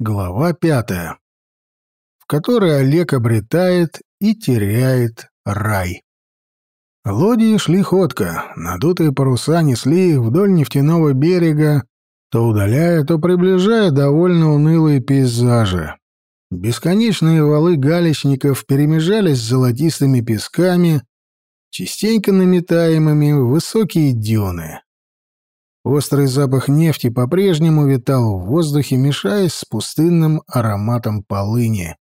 Глава пятая, в которой Олег обретает и теряет рай. Лодии шли ходко, надутые паруса несли их вдоль нефтяного берега, то удаляя, то приближая довольно унылые пейзажи. Бесконечные валы галечников перемежались с золотистыми песками, частенько наметаемыми высокие дюны. Острый запах нефти по-прежнему витал в воздухе, мешаясь с пустынным ароматом полыни.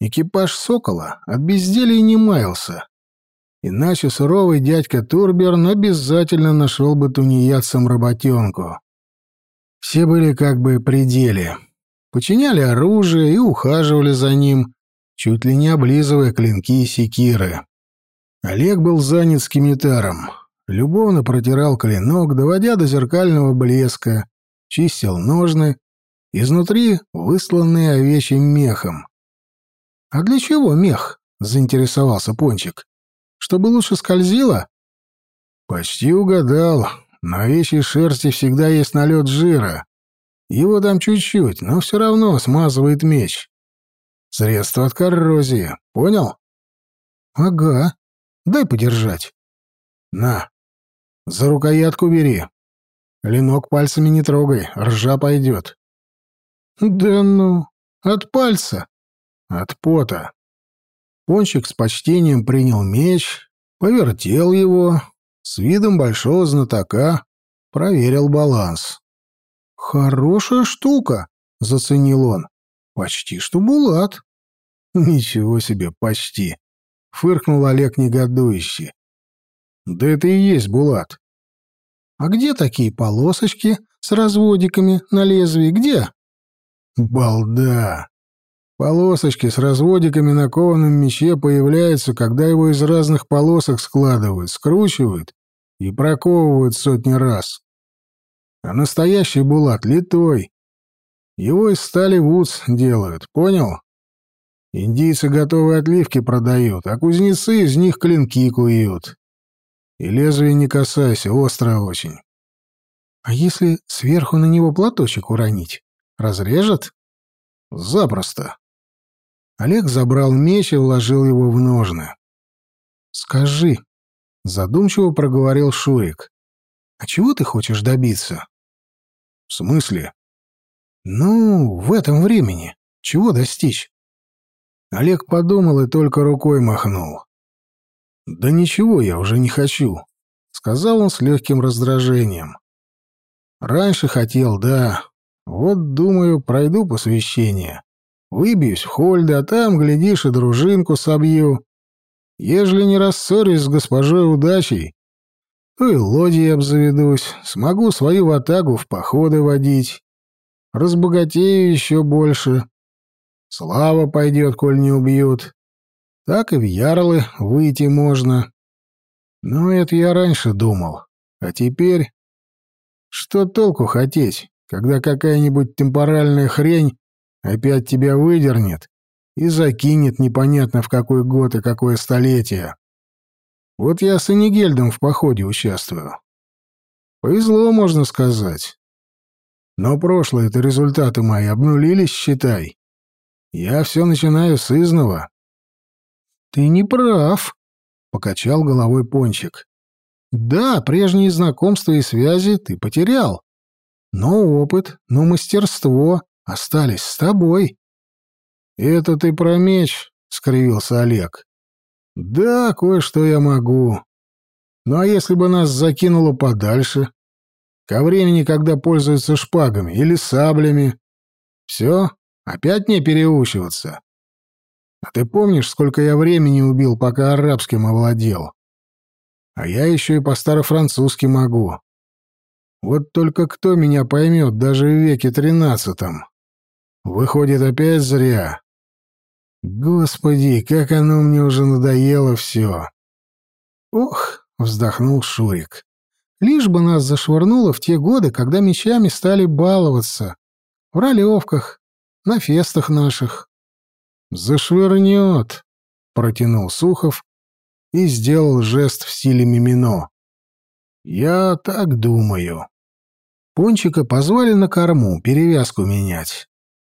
Экипаж «Сокола» от безделия не маялся. Иначе суровый дядька Турберн обязательно нашел бы тунеядцам работенку. Все были как бы при деле. Починяли оружие и ухаживали за ним, чуть ли не облизывая клинки и секиры. Олег был занят скимитаром любовно протирал клинок, доводя до зеркального блеска, чистил ножны, изнутри высланные овечьим мехом. «А для чего мех?» — заинтересовался Пончик. «Чтобы лучше скользило?» «Почти угадал. На овечьей шерсти всегда есть налет жира. Его там чуть-чуть, но все равно смазывает меч. Средство от коррозии. Понял?» «Ага. Дай подержать». «На, за рукоятку бери. Клинок пальцами не трогай, ржа пойдет. Да ну, от пальца. От пота. Пончик с почтением принял меч, повертел его, с видом большого знатока, проверил баланс. «Хорошая штука», — заценил он. «Почти что булат». «Ничего себе, почти», — фыркнул Олег негодующе. «Да это и есть булат. А где такие полосочки с разводиками на лезвии? Где? Балда. Полосочки с разводиками на кованом мече появляются, когда его из разных полосок складывают, скручивают и проковывают сотни раз. А настоящий булат литой. Его из стали вудс делают, понял? Индийцы готовые отливки продают, а кузнецы из них клинки куют. И лезвие не касайся, острое очень. А если сверху на него платочек уронить? Разрежет? Запросто. Олег забрал меч и вложил его в ножны. «Скажи», — задумчиво проговорил Шурик, — «а чего ты хочешь добиться?» «В смысле?» «Ну, в этом времени. Чего достичь?» Олег подумал и только рукой махнул. «Да ничего я уже не хочу», — сказал он с легким раздражением. «Раньше хотел, да. Вот, думаю, пройду посвящение. Выбьюсь в хольды, а там, глядишь, и дружинку собью. Ежели не рассорюсь с госпожой удачей, то и лодьей обзаведусь, смогу свою ватагу в походы водить. Разбогатею еще больше. Слава пойдет, коль не убьют так и в ярлы выйти можно. Но это я раньше думал. А теперь... Что толку хотеть, когда какая-нибудь темпоральная хрень опять тебя выдернет и закинет непонятно в какой год и какое столетие? Вот я с Энигельдом в походе участвую. Повезло, можно сказать. Но прошлые-то результаты мои обнулились, считай. Я все начинаю с изного. «Ты не прав», — покачал головой Пончик. «Да, прежние знакомства и связи ты потерял. Но опыт, но мастерство остались с тобой». «Это ты про меч», — скривился Олег. «Да, кое-что я могу. Ну а если бы нас закинуло подальше? Ко времени, когда пользуются шпагами или саблями? Все, опять не переучиваться?» А ты помнишь, сколько я времени убил, пока арабским овладел? А я еще и по-старо-французски могу. Вот только кто меня поймет даже в веке тринадцатом? Выходит, опять зря. Господи, как оно мне уже надоело все. Ох, вздохнул Шурик. Лишь бы нас зашвырнуло в те годы, когда мечами стали баловаться. В ролевках, на фестах наших. «Зашвырнет», — протянул Сухов и сделал жест в стиле мимино. «Я так думаю». Пончика позвали на корму, перевязку менять.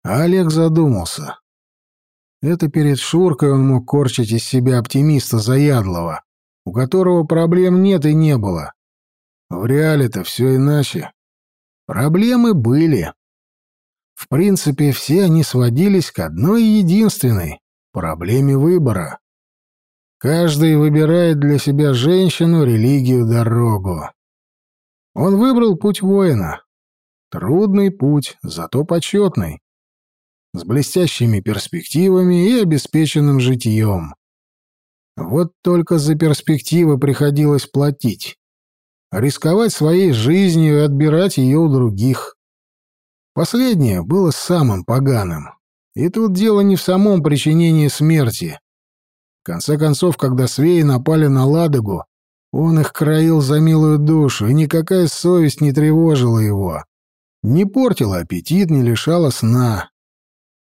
А Олег задумался. Это перед Шуркой он мог корчить из себя оптимиста заядлого, у которого проблем нет и не было. В реале-то все иначе. Проблемы были. В принципе, все они сводились к одной единственной — проблеме выбора. Каждый выбирает для себя женщину, религию, дорогу. Он выбрал путь воина. Трудный путь, зато почетный. С блестящими перспективами и обеспеченным житьем. Вот только за перспективы приходилось платить. Рисковать своей жизнью и отбирать ее у других. Последнее было самым поганым. И тут дело не в самом причинении смерти. В конце концов, когда свеи напали на Ладогу, он их краил за милую душу, и никакая совесть не тревожила его. Не портила аппетит, не лишала сна.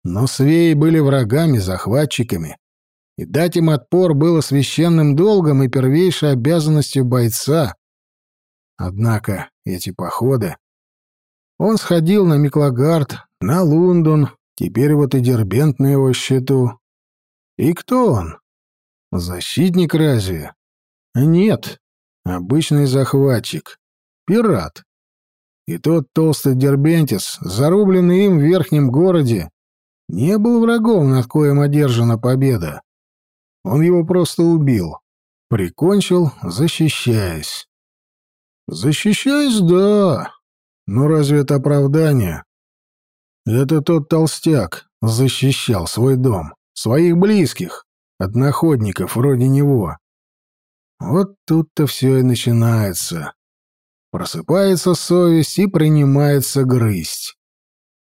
Но свеи были врагами, захватчиками, и дать им отпор было священным долгом и первейшей обязанностью бойца. Однако эти походы... Он сходил на Миклагард, на Лундон, теперь вот и Дербент на его счету. И кто он? Защитник разве? Нет, обычный захватчик, пират. И тот толстый Дербентис, зарубленный им в верхнем городе, не был врагом, над коем одержана победа. Он его просто убил. Прикончил, защищаясь. Защищаясь, да. Но разве это оправдание? Это тот толстяк защищал свой дом, своих близких, от находников вроде него. Вот тут-то все и начинается. Просыпается совесть и принимается грызть.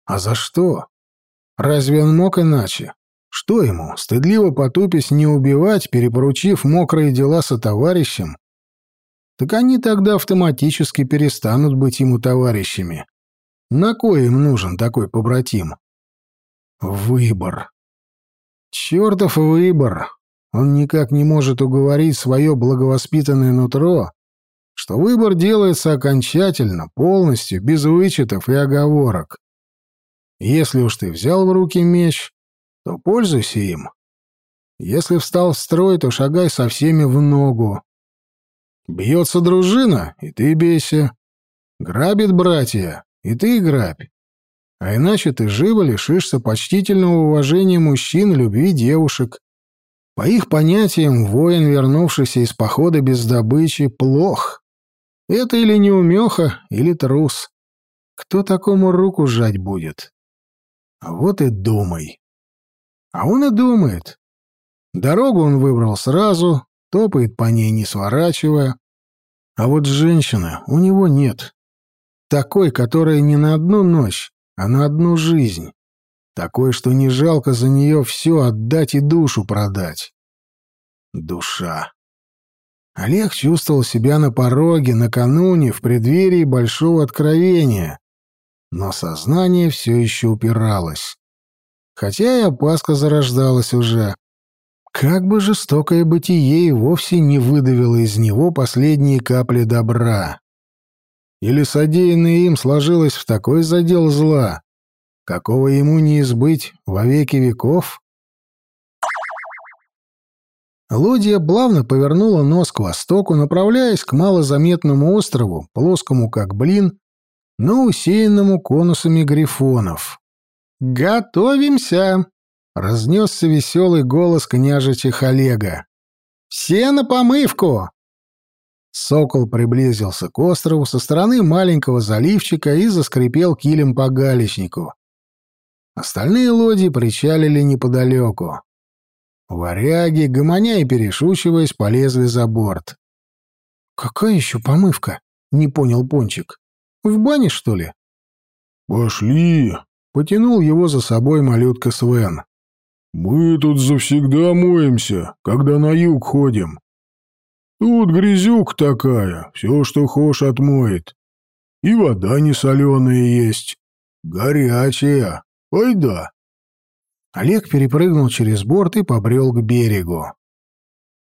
А за что? Разве он мог иначе? Что ему, стыдливо потупясь, не убивать, перепоручив мокрые дела со товарищем? Так они тогда автоматически перестанут быть ему товарищами. На кой им нужен такой побратим? Выбор. Чертов выбор. Он никак не может уговорить свое благовоспитанное нутро, что выбор делается окончательно, полностью, без вычетов и оговорок. Если уж ты взял в руки меч, то пользуйся им. Если встал в строй, то шагай со всеми в ногу. Бьется дружина, и ты бейся. Грабит братья, и ты грабь. А иначе ты живо лишишься почтительного уважения мужчин любви девушек. По их понятиям, воин, вернувшийся из похода без добычи, плох. Это или неумеха, или трус. Кто такому руку жать будет? Вот и думай. А он и думает. Дорогу он выбрал сразу, топает по ней, не сворачивая. А вот женщины у него нет. Такой, которая не на одну ночь, а на одну жизнь. Такой, что не жалко за нее все отдать и душу продать. Душа. Олег чувствовал себя на пороге, накануне, в преддверии большого откровения. Но сознание все еще упиралось хотя и опаска зарождалась уже. Как бы жестокое бытие и вовсе не выдавило из него последние капли добра. Или содеянное им сложилось в такой задел зла, какого ему не избыть во веки веков? Лодья плавно повернула нос к востоку, направляясь к малозаметному острову, плоскому как блин, но усеянному конусами грифонов. «Готовимся!» — разнесся веселый голос княжича Олега. «Все на помывку!» Сокол приблизился к острову со стороны маленького заливчика и заскрипел килем по галечнику. Остальные лодии причалили неподалеку. Варяги, гомоня и перешучиваясь, полезли за борт. «Какая еще помывка?» — не понял Пончик. «В бане, что ли?» «Пошли!» Потянул его за собой малютка Свен. «Мы тут завсегда моемся, когда на юг ходим. Тут грязюк такая, все, что хошь, отмоет. И вода не соленая есть, горячая, ой да». Олег перепрыгнул через борт и побрел к берегу.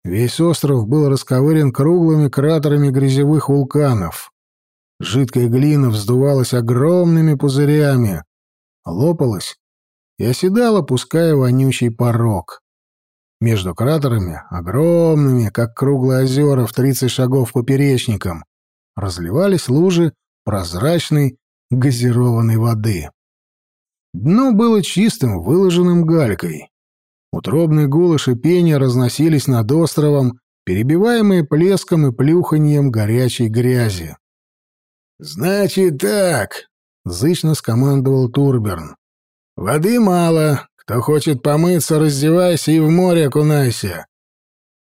Весь остров был расковырен круглыми кратерами грязевых вулканов. Жидкая глина вздувалась огромными пузырями, лопалась и оседала, пуская вонючий порог. Между кратерами, огромными, как круглые озера в 30 шагов поперечником, разливались лужи прозрачной газированной воды. Дно было чистым, выложенным галькой. Утробные гул и шипения разносились над островом, перебиваемые плеском и плюханьем горячей грязи. «Значит так», — зычно скомандовал Турберн. «Воды мало. Кто хочет помыться, раздевайся и в море окунайся.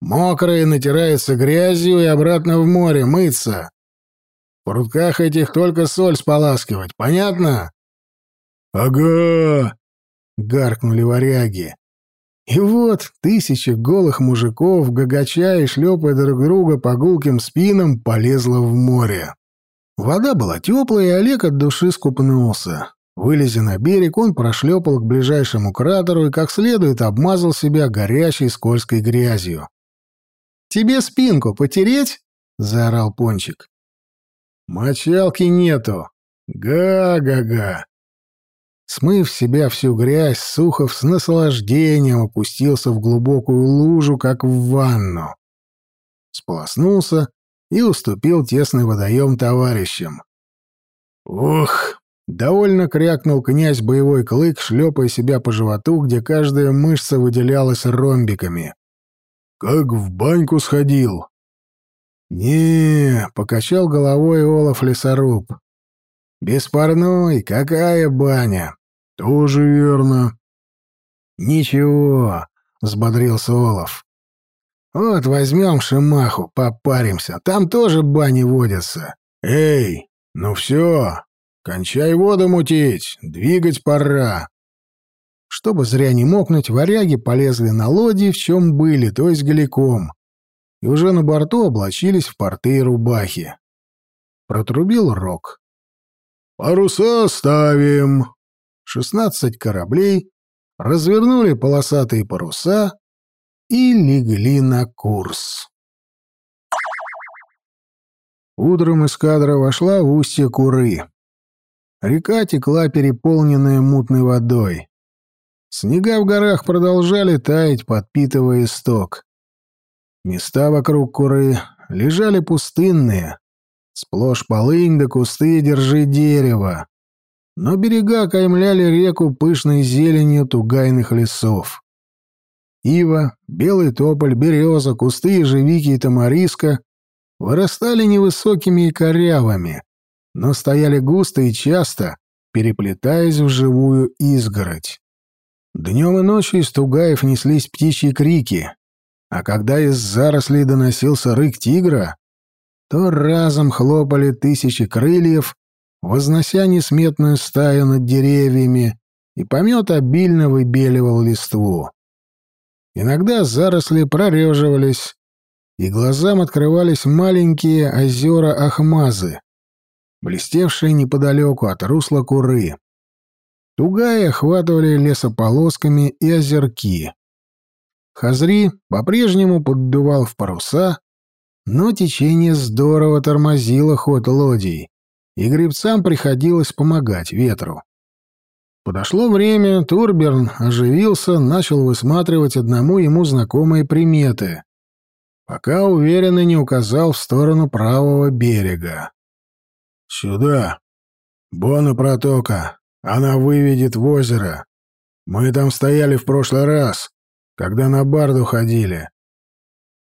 Мокрые натираются грязью и обратно в море мыться. В прутках этих только соль споласкивать, понятно?» «Ага!» — гаркнули варяги. И вот тысячи голых мужиков, гагача и шлепая друг друга по гулким спинам, полезла в море. Вода была теплая, и Олег от души скупнулся. Вылезя на берег, он прошлепал к ближайшему кратеру и как следует обмазал себя горячей скользкой грязью. «Тебе спинку потереть?» — заорал Пончик. «Мочалки нету. Га-га-га!» Смыв себя всю грязь, Сухов с наслаждением опустился в глубокую лужу, как в ванну. Сполоснулся и уступил тесный водоем товарищам. «Ух!» — довольно крякнул князь боевой клык, шлепая себя по животу, где каждая мышца выделялась ромбиками. «Как в баньку сходил!» «Не, — покачал головой Олаф лесоруб. Беспарной, какая баня? Тоже верно. Ничего, взбодрился Олаф. Вот возьмем Шимаху, попаримся. Там тоже бани водятся. Эй, ну все, кончай воду мутить, двигать пора. Чтобы зря не мокнуть, варяги полезли на лодии, в чем были, то есть голиком, и уже на борту облачились в порты и рубахи. Протрубил рог. «Паруса ставим!» Шестнадцать кораблей развернули полосатые паруса и легли на курс. Утром эскадра вошла в устье Куры. Река текла, переполненная мутной водой. Снега в горах продолжали таять, подпитывая исток. Места вокруг Куры лежали пустынные, Сплошь полынь да кусты держи дерево. Но берега каймляли реку пышной зеленью тугайных лесов. Ива, белый тополь, береза, кусты ежевики и тамариска вырастали невысокими и корявыми, но стояли густо и часто, переплетаясь в живую изгородь. Днем и ночью из тугаев неслись птичьи крики, а когда из зарослей доносился рык тигра, то разом хлопали тысячи крыльев, вознося несметную стаю над деревьями, и помет обильно выбеливал листву. Иногда заросли прореживались, и глазам открывались маленькие озера Ахмазы, блестевшие неподалеку от русла Куры. Тугаи охватывали лесополосками и озерки. Хазри по-прежнему поддувал в паруса, но течение здорово тормозило ход лодий, и гребцам приходилось помогать ветру. Подошло время, Турберн оживился, начал высматривать одному ему знакомые приметы, пока уверенно не указал в сторону правого берега. «Сюда. Бона протока. Она выведет в озеро. Мы там стояли в прошлый раз, когда на барду ходили.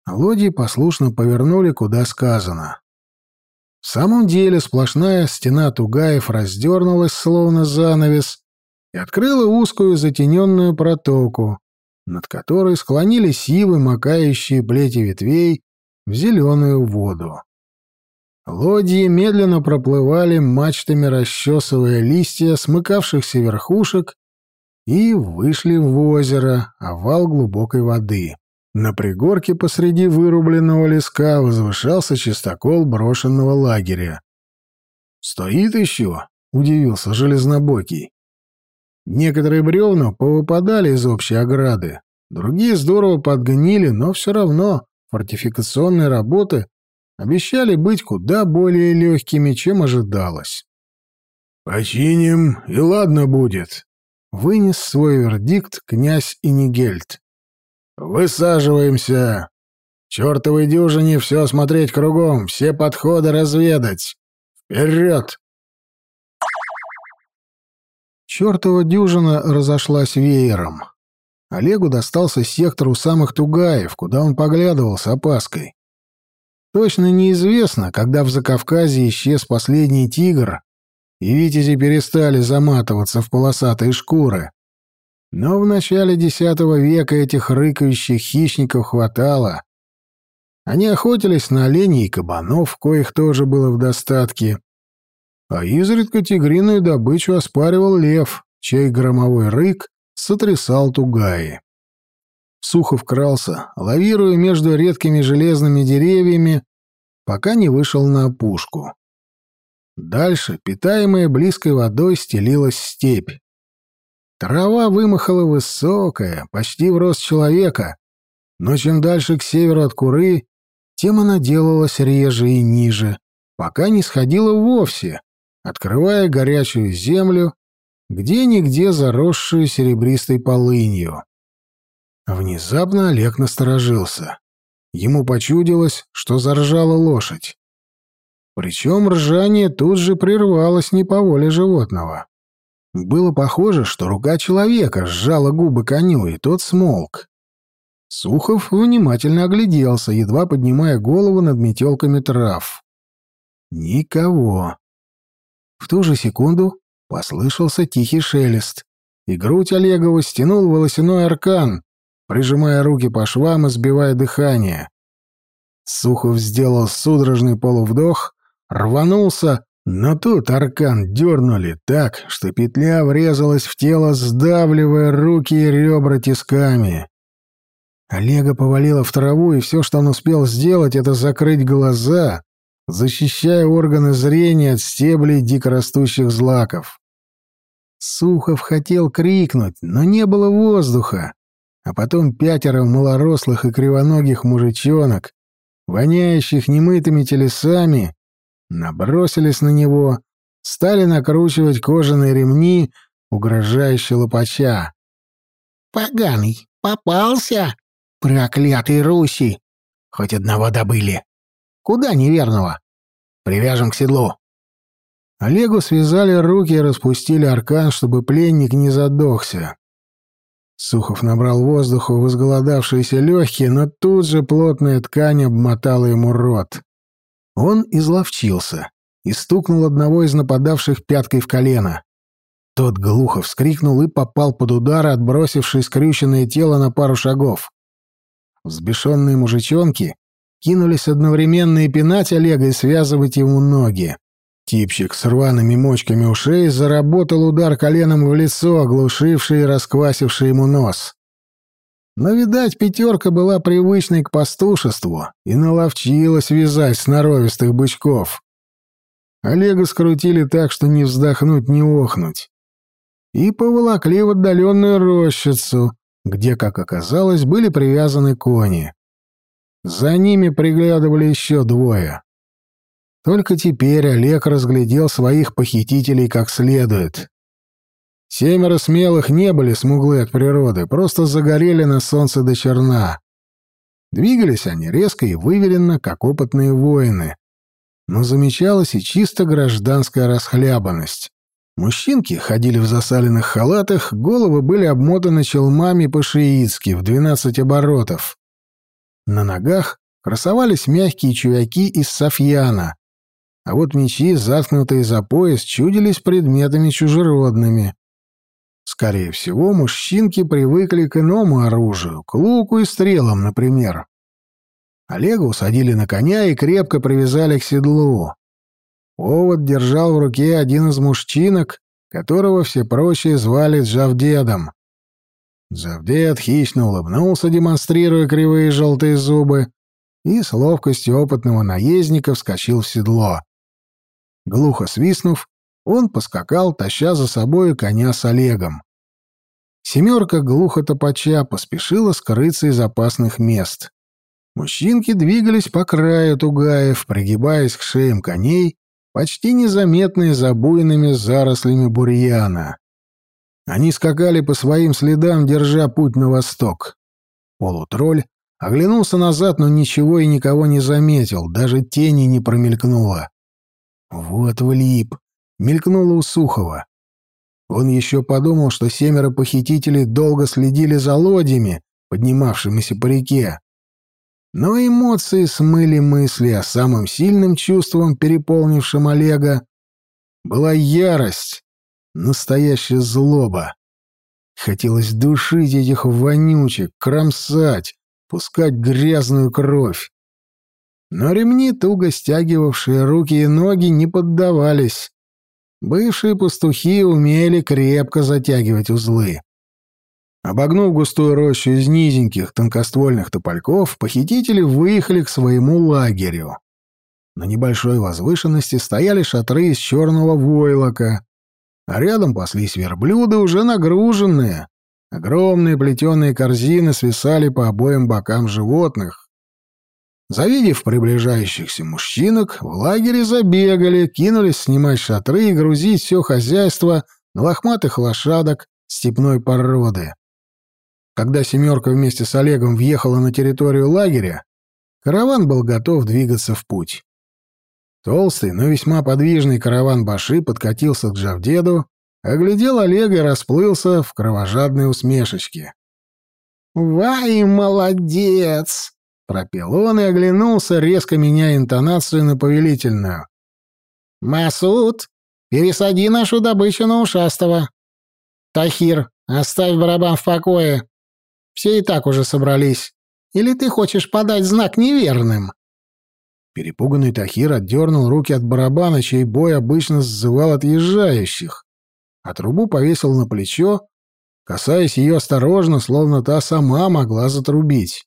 Лодии послушно повернули, куда сказано. В самом деле сплошная стена тугаев раздернулась, словно занавес, и открыла узкую затененную протоку, над которой склонились сивы, макающие плети ветвей в зеленую воду. Лодии медленно проплывали, мачтами расчесывая листья смыкавшихся верхушек, и вышли в озеро, овал глубокой воды. На пригорке посреди вырубленного леска возвышался чистокол брошенного лагеря. «Стоит еще?» — удивился Железнобокий. Некоторые бревна повыпадали из общей ограды, другие здорово подгнили, но все равно фортификационные работы обещали быть куда более легкими, чем ожидалось. «Починим, и ладно будет», вынес свой вердикт князь Инигельд. «Высаживаемся! Чёртовой дюжине все смотреть кругом, все подходы разведать! Вперед!» Чёртова дюжина разошлась веером. Олегу достался сектор у самых Тугаев, куда он поглядывал с опаской. Точно неизвестно, когда в Закавказье исчез последний тигр, и витязи перестали заматываться в полосатые шкуры. Но в начале X века этих рыкающих хищников хватало. Они охотились на оленей и кабанов, коих тоже было в достатке. А изредка тигриную добычу оспаривал лев, чей громовой рык сотрясал тугаи. Сухов крался, лавируя между редкими железными деревьями, пока не вышел на опушку. Дальше, питаемая близкой водой, стелилась степь. Трава вымахала высокая, почти в рост человека, но чем дальше к северу от Куры, тем она делалась реже и ниже, пока не сходила вовсе, открывая горячую землю, где-нигде заросшую серебристой полынью. Внезапно Олег насторожился. Ему почудилось, что заржала лошадь. Причем ржание тут же прервалось не по воле животного. Было похоже, что рука человека сжала губы коню, и тот смолк. Сухов внимательно огляделся, едва поднимая голову над метелками трав. Никого. В ту же секунду послышался тихий шелест, и грудь Олегова стянул волосяной аркан, прижимая руки по швам и сбивая дыхание. Сухов сделал судорожный полувдох, рванулся, но тут аркан дернули так, что петля врезалась в тело, сдавливая руки и ребра тисками. Олега повалило в траву, и все, что он успел сделать, это закрыть глаза, защищая органы зрения от стеблей дикорастущих злаков. Сухов хотел крикнуть, но не было воздуха, а потом пятеро малорослых и кривоногих мужичонок, воняющих немытыми телесами, набросились на него, стали накручивать кожаные ремни, угрожающе лопача. «Поганый, попался! Проклятый Руси! Хоть одного добыли! Куда неверного? Привяжем к седлу!» Олегу связали руки и распустили аркан, чтобы пленник не задохся. Сухов набрал воздуху в изголодавшиеся легкие, но тут же плотная ткань обмотала ему рот. Он изловчился и стукнул одного из нападавших пяткой в колено. Тот глухо вскрикнул и попал под удар, отбросивший скрюченное тело на пару шагов. Взбешенные мужичонки кинулись одновременно и пинать Олега и связывать ему ноги. Типчик с рваными мочками ушей заработал удар коленом в лицо, оглушивший и расквасивший ему нос. Но, видать, пятерка была привычной к пастушеству и наловчилась вязать сноровистых бычков. Олега скрутили так, что не вздохнуть, не охнуть. И поволокли в отдаленную рощицу, где, как оказалось, были привязаны кони. За ними приглядывали еще двое. Только теперь Олег разглядел своих похитителей как следует. Семеро смелых не были смуглы от природы, просто загорели на солнце до черна. Двигались они резко и выверенно, как опытные воины. Но замечалась и чисто гражданская расхлябанность. Мужчинки ходили в засаленных халатах, головы были обмотаны челмами по-шиитски в двенадцать оборотов. На ногах красовались мягкие чувяки из софьяна, а вот мечи, заткнутые за пояс, чудились предметами чужеродными. Скорее всего, мужчинки привыкли к иному оружию, к луку и стрелам, например. Олега усадили на коня и крепко привязали к седлу. Повод держал в руке один из мужчинок, которого все прочие звали Джавдедом. Джавдед хищно улыбнулся, демонстрируя кривые желтые зубы, и с ловкостью опытного наездника вскочил в седло. Глухо свистнув, он поскакал, таща за собой коня с Олегом. Семерка глухо топача поспешила скрыться из опасных мест. Мужчинки двигались по краю тугаев, пригибаясь к шеям коней, почти незаметные за буйными зарослями бурьяна. Они скакали по своим следам, держа путь на восток. Полутролль оглянулся назад, но ничего и никого не заметил, даже тени не промелькнуло. Вот влип, мелькнуло у Сухова. Он еще подумал, что семеро похитителей долго следили за лодями, поднимавшимися по реке. Но эмоции смыли мысли, а самым сильным чувством, переполнившим Олега, была ярость, настоящая злоба. Хотелось душить этих вонючек, кромсать, пускать грязную кровь. Но ремни, туго стягивавшие руки и ноги, не поддавались. Бывшие пастухи умели крепко затягивать узлы. Обогнув густую рощу из низеньких тонкоствольных топольков, похитители выехали к своему лагерю. На небольшой возвышенности стояли шатры из черного войлока, а рядом паслись верблюды, уже нагруженные. Огромные плетеные корзины свисали по обоим бокам животных. Завидев приближающихся мужчинок, в лагере забегали, кинулись снимать шатры и грузить все хозяйство на лохматых лошадок степной породы. Когда «семерка» вместе с Олегом въехала на территорию лагеря, караван был готов двигаться в путь. Толстый, но весьма подвижный караван Баши подкатился к Джавдеду, оглядел Олега и расплылся в кровожадной усмешечке. «Вай, молодец!» — пропел он и оглянулся, резко меняя интонацию на повелительную. «Масуд, пересади нашу добычу на ушастого. Тахир, оставь барабан в покое. Все и так уже собрались. Или ты хочешь подать знак неверным?» Перепуганный Тахир отдернул руки от барабана, чей бой обычно сзывал отъезжающих, а трубу повесил на плечо, касаясь ее осторожно, словно та сама могла затрубить.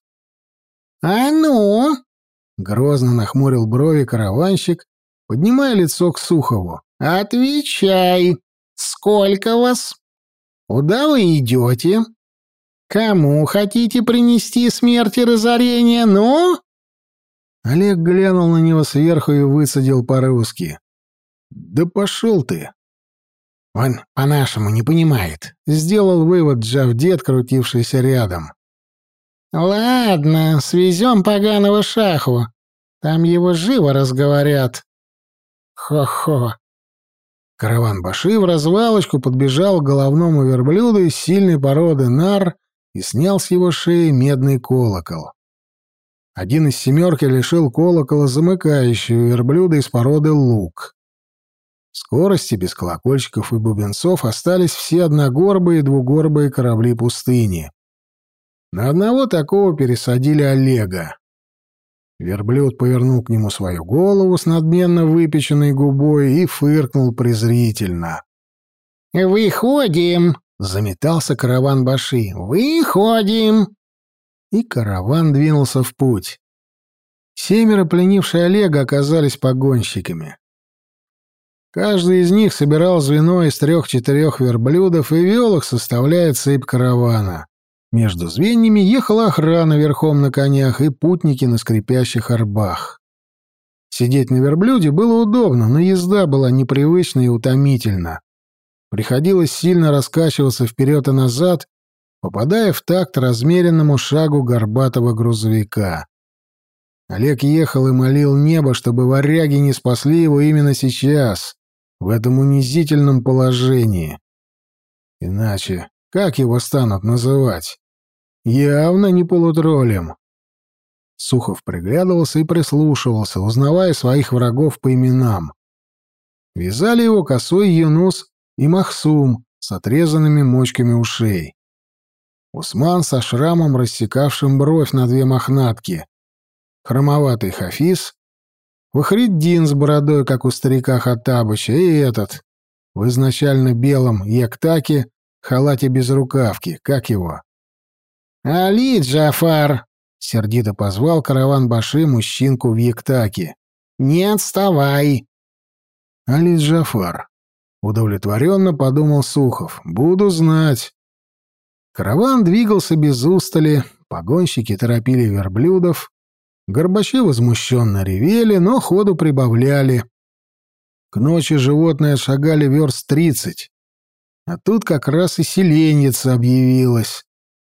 «А ну!» — грозно нахмурил брови караванщик, поднимая лицо к Сухову. «Отвечай! Сколько вас? Куда вы идете? Кому хотите принести смерть и разорение, ну?» Олег глянул на него сверху и высадил по-русски. «Да пошел ты!» «Он по-нашему не понимает», — сделал вывод Джавдет, крутившийся рядом. «Ладно, свезем поганого шаху. Там его живо разговорят». «Хо-хо». Караван Баши в развалочку подбежал к головному верблюду из сильной породы нар и снял с его шеи медный колокол. Один из семерки лишил колокола замыкающего верблюда из породы лук. Скорости без колокольчиков и бубенцов остались все одногорбые и двугорбые корабли пустыни. На одного такого пересадили Олега. Верблюд повернул к нему свою голову с надменно выпеченной губой и фыркнул презрительно. «Выходим!» — заметался караван Баши. «Выходим!» и караван двинулся в путь. Семеро пленившие Олега оказались погонщиками. Каждый из них собирал звено из трех-четырех верблюдов и вел их, составляя цепь каравана. Между звеньями ехала охрана верхом на конях и путники на скрипящих арбах. Сидеть на верблюде было удобно, но езда была непривычна и утомительна. Приходилось сильно раскачиваться вперед и назад, попадая в такт размеренному шагу горбатого грузовика. Олег ехал и молил небо, чтобы варяги не спасли его именно сейчас, в этом унизительном положении. Иначе как его станут называть? Явно не полутроллем. Сухов приглядывался и прислушивался, узнавая своих врагов по именам. Вязали его косой Юнус и Махсум с отрезанными мочками ушей. Усман со шрамом, рассекавшим бровь на две мохнатки. Хромоватый Хафиз. Вахриддин с бородой, как у старика Хаттабыча, и этот, в изначально белом яктаке, халате без рукавки, как его? «Али, Джафар!» — сердито позвал караван Баши мужчинку в яктаке. «Не отставай!» «Али Джафар!» — удовлетворенно подумал Сухов. «Буду знать!» Караван двигался без устали, погонщики торопили верблюдов, горбачи возмущенно ревели, но ходу прибавляли. К ночи животные шагали верст тридцать. А тут как раз и селенница объявилась.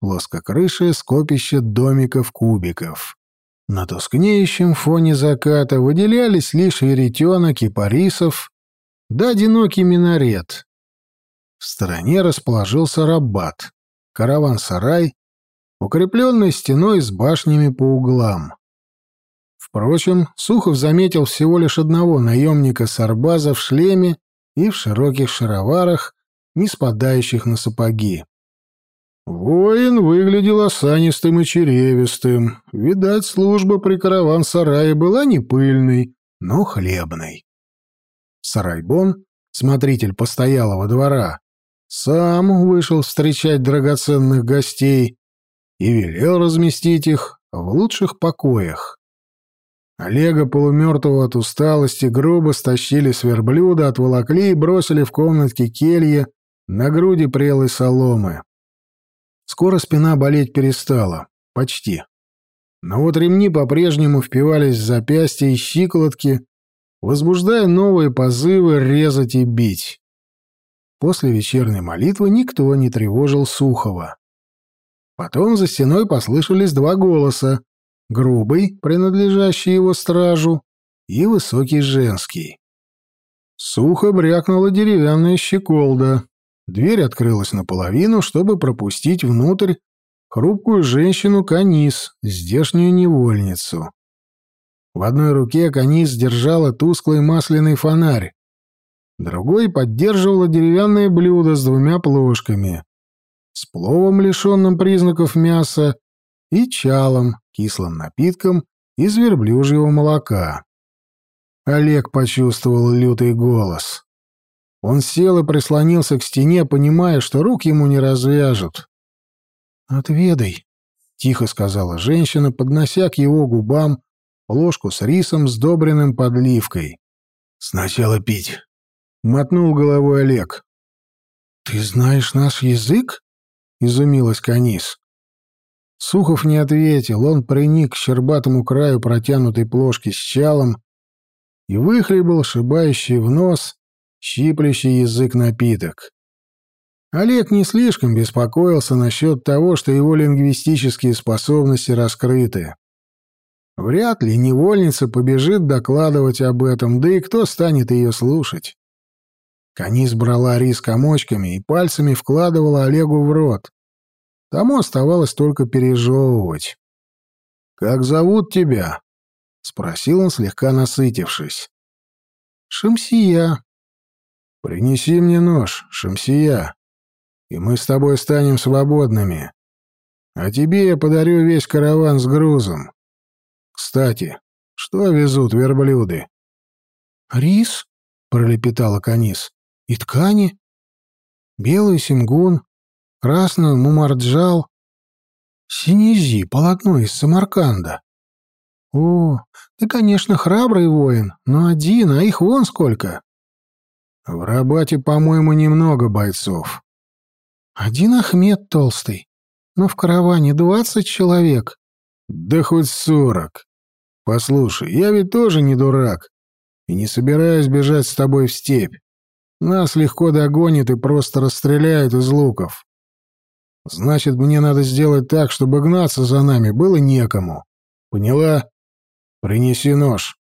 Плоскокрышее скопище домиков-кубиков. На тускнеющем фоне заката выделялись лишь веретена кипарисов да одинокий минарет. В стороне расположился рабат, караван-сарай, укрепленный стеной с башнями по углам. Впрочем, Сухов заметил всего лишь одного наемника Сарбаза в шлеме и в широких шароварах, не спадающих на сапоги. Воин выглядел осанистым и черевистым. Видать, служба при караван-сарае была не пыльной, но хлебной. Сарайбон, смотритель постоялого двора, сам вышел встречать драгоценных гостей и велел разместить их в лучших покоях. Олега, полумертвого от усталости, грубо стащили с верблюда, отволокли и бросили в комнатке келье на груди прелой соломы. Скоро спина болеть перестала. Почти. Но вот ремни по-прежнему впивались в запястья и щиколотки, возбуждая новые позывы резать и бить. После вечерней молитвы никто не тревожил Сухова. Потом за стеной послышались два голоса. Грубый, принадлежащий его стражу, и высокий женский. Сухо брякнула деревянная щеколда. Дверь открылась наполовину, чтобы пропустить внутрь хрупкую женщину Канис, здешнюю невольницу. В одной руке Канис держала тусклый масляный фонарь, другой поддерживала деревянное блюдо с двумя плошками, с пловом, лишенным признаков мяса, и чалом, кислым напитком из верблюжьего молока. Олег почувствовал лютый голос. Он сел и прислонился к стене, понимая, что рук ему не развяжут. «Отведай», — тихо сказала женщина, поднося к его губам ложку с рисом, сдобренным подливкой. «Сначала пить», — мотнул головой Олег. «Ты знаешь наш язык?» — изумилась Канис. Сухов не ответил, он приник к щербатому краю протянутой плошки с чалом и выхлебал шибающий в нос щиплющий язык напиток. Олег не слишком беспокоился насчет того, что его лингвистические способности раскрыты. Вряд ли невольница побежит докладывать об этом, да и кто станет ее слушать. Канис брала рис комочками и пальцами вкладывала Олегу в рот. Тому оставалось только пережевывать. «Как зовут тебя?» — спросил он, слегка насытившись. «Шамсия», Принеси мне нож, Шамсия, и мы с тобой станем свободными. А тебе я подарю весь караван с грузом. Кстати, что везут верблюды? Рис, пролепетала Канис, и ткани. Белый симгун, красный мумарджал, синези, полотно из Самарканда. О, ты, конечно, храбрый воин, но один, а их вон сколько. В Рабате, по-моему, немного бойцов. Один Ахмед толстый, но в караване двадцать человек. Да хоть сорок. Послушай, я ведь тоже не дурак и не собираюсь бежать с тобой в степь. Нас легко догонят и просто расстреляют из луков. Значит, мне надо сделать так, чтобы гнаться за нами было некому. Поняла? Принеси нож.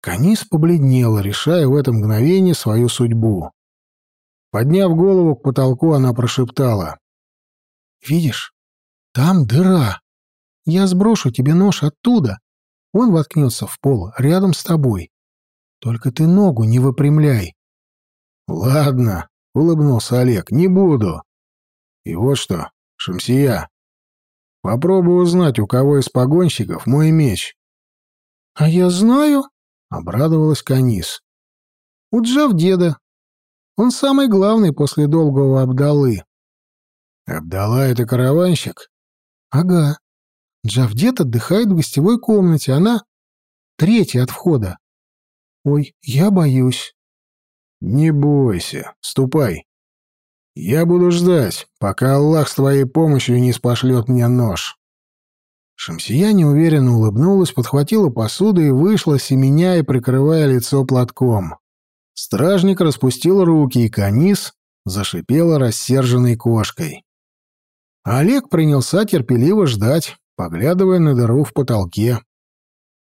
Канис побледнела, решая в это мгновение свою судьбу. Подняв голову к потолку, она прошептала. «Видишь, там дыра. Я сброшу тебе нож оттуда. Он воткнется в пол рядом с тобой. Только ты ногу не выпрямляй». «Ладно», — улыбнулся Олег, — «не буду». «И вот что, Шамсия, попробуй узнать, у кого из погонщиков мой меч». «А я знаю», Обрадовалась Канис. У деда. Он самый главный после долгого Абдалы. Абдала — это караванщик? Ага. Джавдет отдыхает в гостевой комнате, она третья от входа. Ой, я боюсь. Не бойся, ступай. Я буду ждать, пока Аллах с твоей помощью не спошлет мне нож. Шамсия неуверенно улыбнулась, подхватила посуду и вышла, семеня и прикрывая лицо платком. Стражник распустил руки, и Канис, зашипела рассерженной кошкой. Олег принялся терпеливо ждать, поглядывая на дыру в потолке.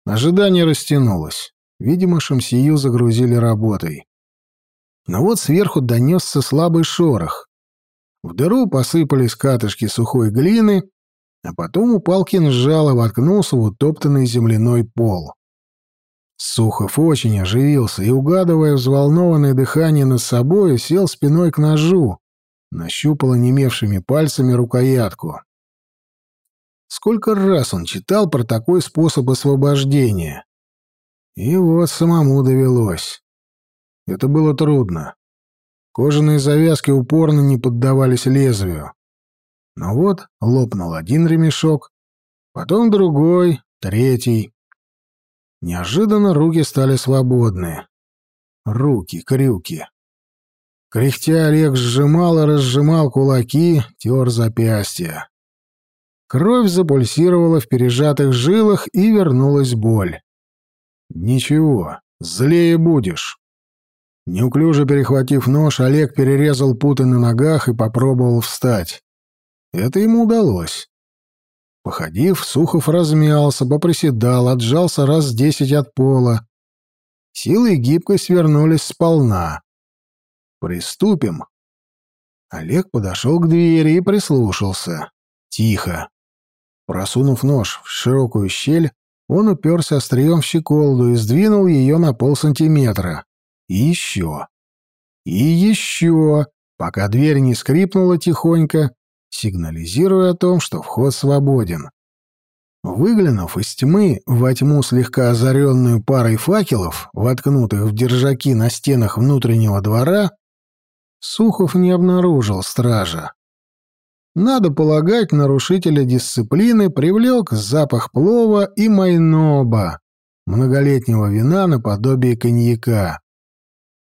Ожидание растянулось. Видимо, Шамсию загрузили работой. Но вот сверху донесся слабый шорох. В дыру посыпались катышки сухой глины, а потом упал кинжал и воткнулся в утоптанный земляной пол. Сухов очень оживился и, угадывая взволнованное дыхание над собой, сел спиной к ножу, нащупал онемевшими пальцами рукоятку. Сколько раз он читал про такой способ освобождения. И вот самому довелось. Это было трудно. Кожаные завязки упорно не поддавались лезвию. Но вот лопнул один ремешок, потом другой, третий. Неожиданно руки стали свободны. Руки, крюки. Кряхтя Олег сжимал и разжимал кулаки, тер запястья. Кровь запульсировала в пережатых жилах, и вернулась боль. «Ничего, злее будешь». Неуклюже перехватив нож, Олег перерезал путы на ногах и попробовал встать. Это ему удалось. Походив, Сухов размялся, поприседал, отжался раз десять от пола. Силы и гибкость вернулись сполна. «Приступим». Олег подошел к двери и прислушался. Тихо. Просунув нож в широкую щель, он уперся острием в щеколду и сдвинул ее на полсантиметра. И еще. И еще, пока дверь не скрипнула тихонько, сигнализируя о том, что вход свободен. Выглянув из тьмы во тьму слегка озаренную парой факелов, воткнутых в держаки на стенах внутреннего двора, Сухов не обнаружил стража. Надо полагать, нарушителя дисциплины привлек запах плова и майноба, многолетнего вина наподобие коньяка.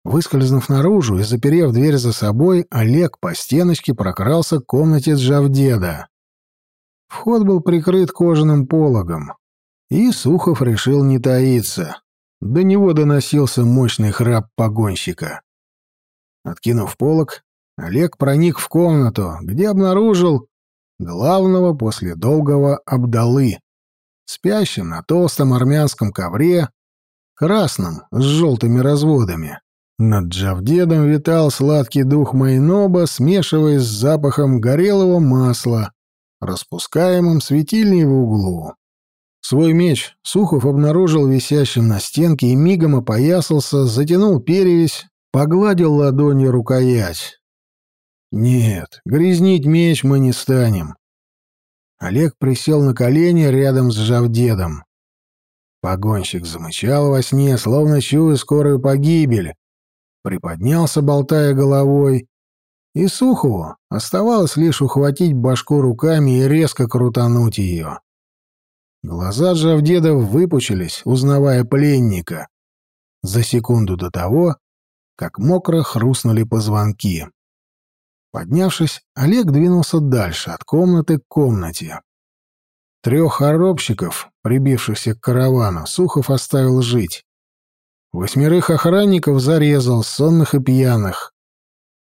Выскользнув наружу и заперев дверь за собой, Олег по стеночке прокрался к комнате Джавдеда. Вход был прикрыт кожаным пологом, и Сухов решил не таиться. До него доносился мощный храп погонщика. Откинув полог, Олег проник в комнату, где обнаружил главного после долгого Абдалы, спящим на толстом армянском ковре, красном, с желтыми разводами. Над Джавдедом витал сладкий дух майноба, смешиваясь с запахом горелого масла, распускаемым светильней в углу. Свой меч Сухов обнаружил висящим на стенке и мигом опоясался, затянул перевязь, погладил ладонью рукоять. «Нет, грязнить меч мы не станем». Олег присел на колени рядом с Жавдедом. Погонщик замычал во сне, словно чуя скорую погибель, приподнялся, болтая головой, и Сухову оставалось лишь ухватить башку руками и резко крутануть ее. Глаза Джавдеда выпучились, узнавая пленника, за секунду до того, как мокро хрустнули позвонки. Поднявшись, Олег двинулся дальше, от комнаты к комнате. Трех хоробщиков, прибившихся к каравану, Сухов оставил жить. Восьмерых охранников зарезал, сонных и пьяных.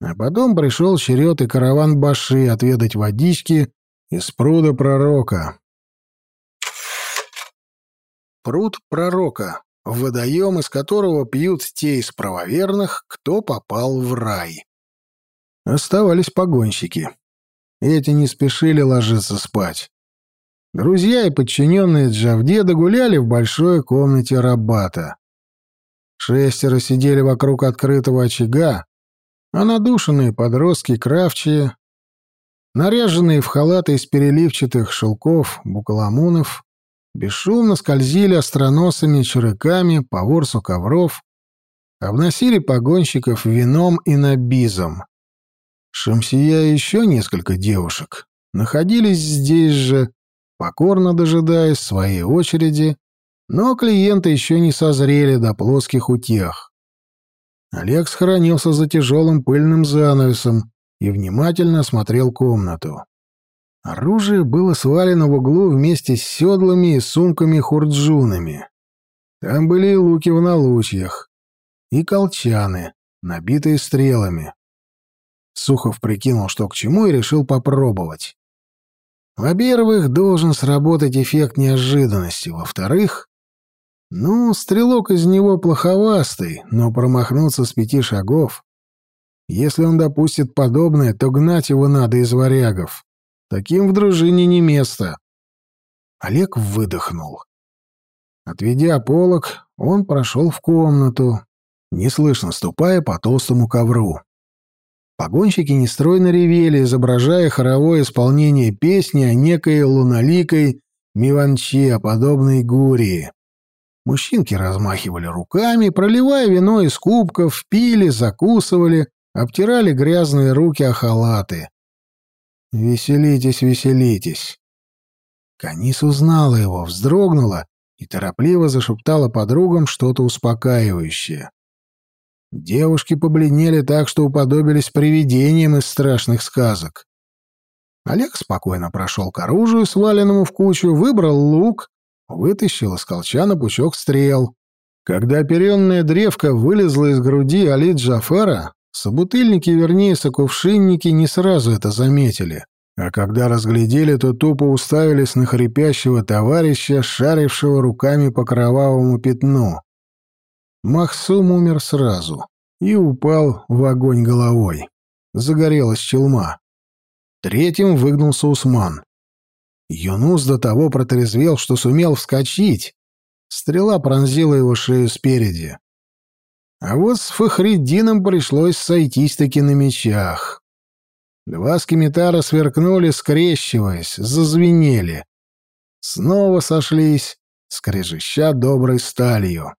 А потом пришел черед и караван Баши отведать водички из пруда пророка. Пруд пророка — водоем, из которого пьют те из правоверных, кто попал в рай. Оставались погонщики. Эти не спешили ложиться спать. Друзья и подчиненные Джавдеда гуляли в большой комнате Рабата. Шестеро сидели вокруг открытого очага, а надушенные подростки кравчие, наряженные в халаты из переливчатых шелков букаламунов, бесшумно скользили остроносыми чурыками по ворсу ковров, обносили погонщиков вином и набизом. Шамсия и еще несколько девушек находились здесь же, покорно дожидаясь своей очереди но клиенты еще не созрели до плоских утех. Олег схоронился за тяжелым пыльным занавесом и внимательно осмотрел комнату. Оружие было свалено в углу вместе с седлами и сумками-хурджунами. Там были и луки в налучьях, и колчаны, набитые стрелами. Сухов прикинул, что к чему, и решил попробовать. Во-первых, должен сработать эффект неожиданности. Во-вторых, ну, стрелок из него плоховастый, но промахнуться с пяти шагов. Если он допустит подобное, то гнать его надо из варягов. Таким в дружине не место. Олег выдохнул. Отведя полок, он прошел в комнату, неслышно ступая по толстому ковру. Погонщики нестройно ревели, изображая хоровое исполнение песни о некой луналикой Миванче, подобной Гурии. Мужчинки размахивали руками, проливая вино из кубков, пили, закусывали, обтирали грязные руки о халаты. «Веселитесь, веселитесь!» Канис узнала его, вздрогнула и торопливо зашептала подругам что-то успокаивающее. Девушки побледнели так, что уподобились привидениям из страшных сказок. Олег спокойно прошел к оружию, сваленному в кучу, выбрал лук вытащил из колчана пучок стрел. Когда оперенная древка вылезла из груди Али Джафара, собутыльники, вернее, сокувшинники, не сразу это заметили. А когда разглядели, то тупо уставились на хрипящего товарища, шарившего руками по кровавому пятну. Махсум умер сразу и упал в огонь головой. Загорелась челма. Третьим выгнулся Усман. Юнус до того протрезвел, что сумел вскочить. Стрела пронзила его шею спереди. А вот с Фахриддином пришлось сойтись-таки на мечах. Два скимитара сверкнули, скрещиваясь, зазвенели. Снова сошлись, скрежеща доброй сталью.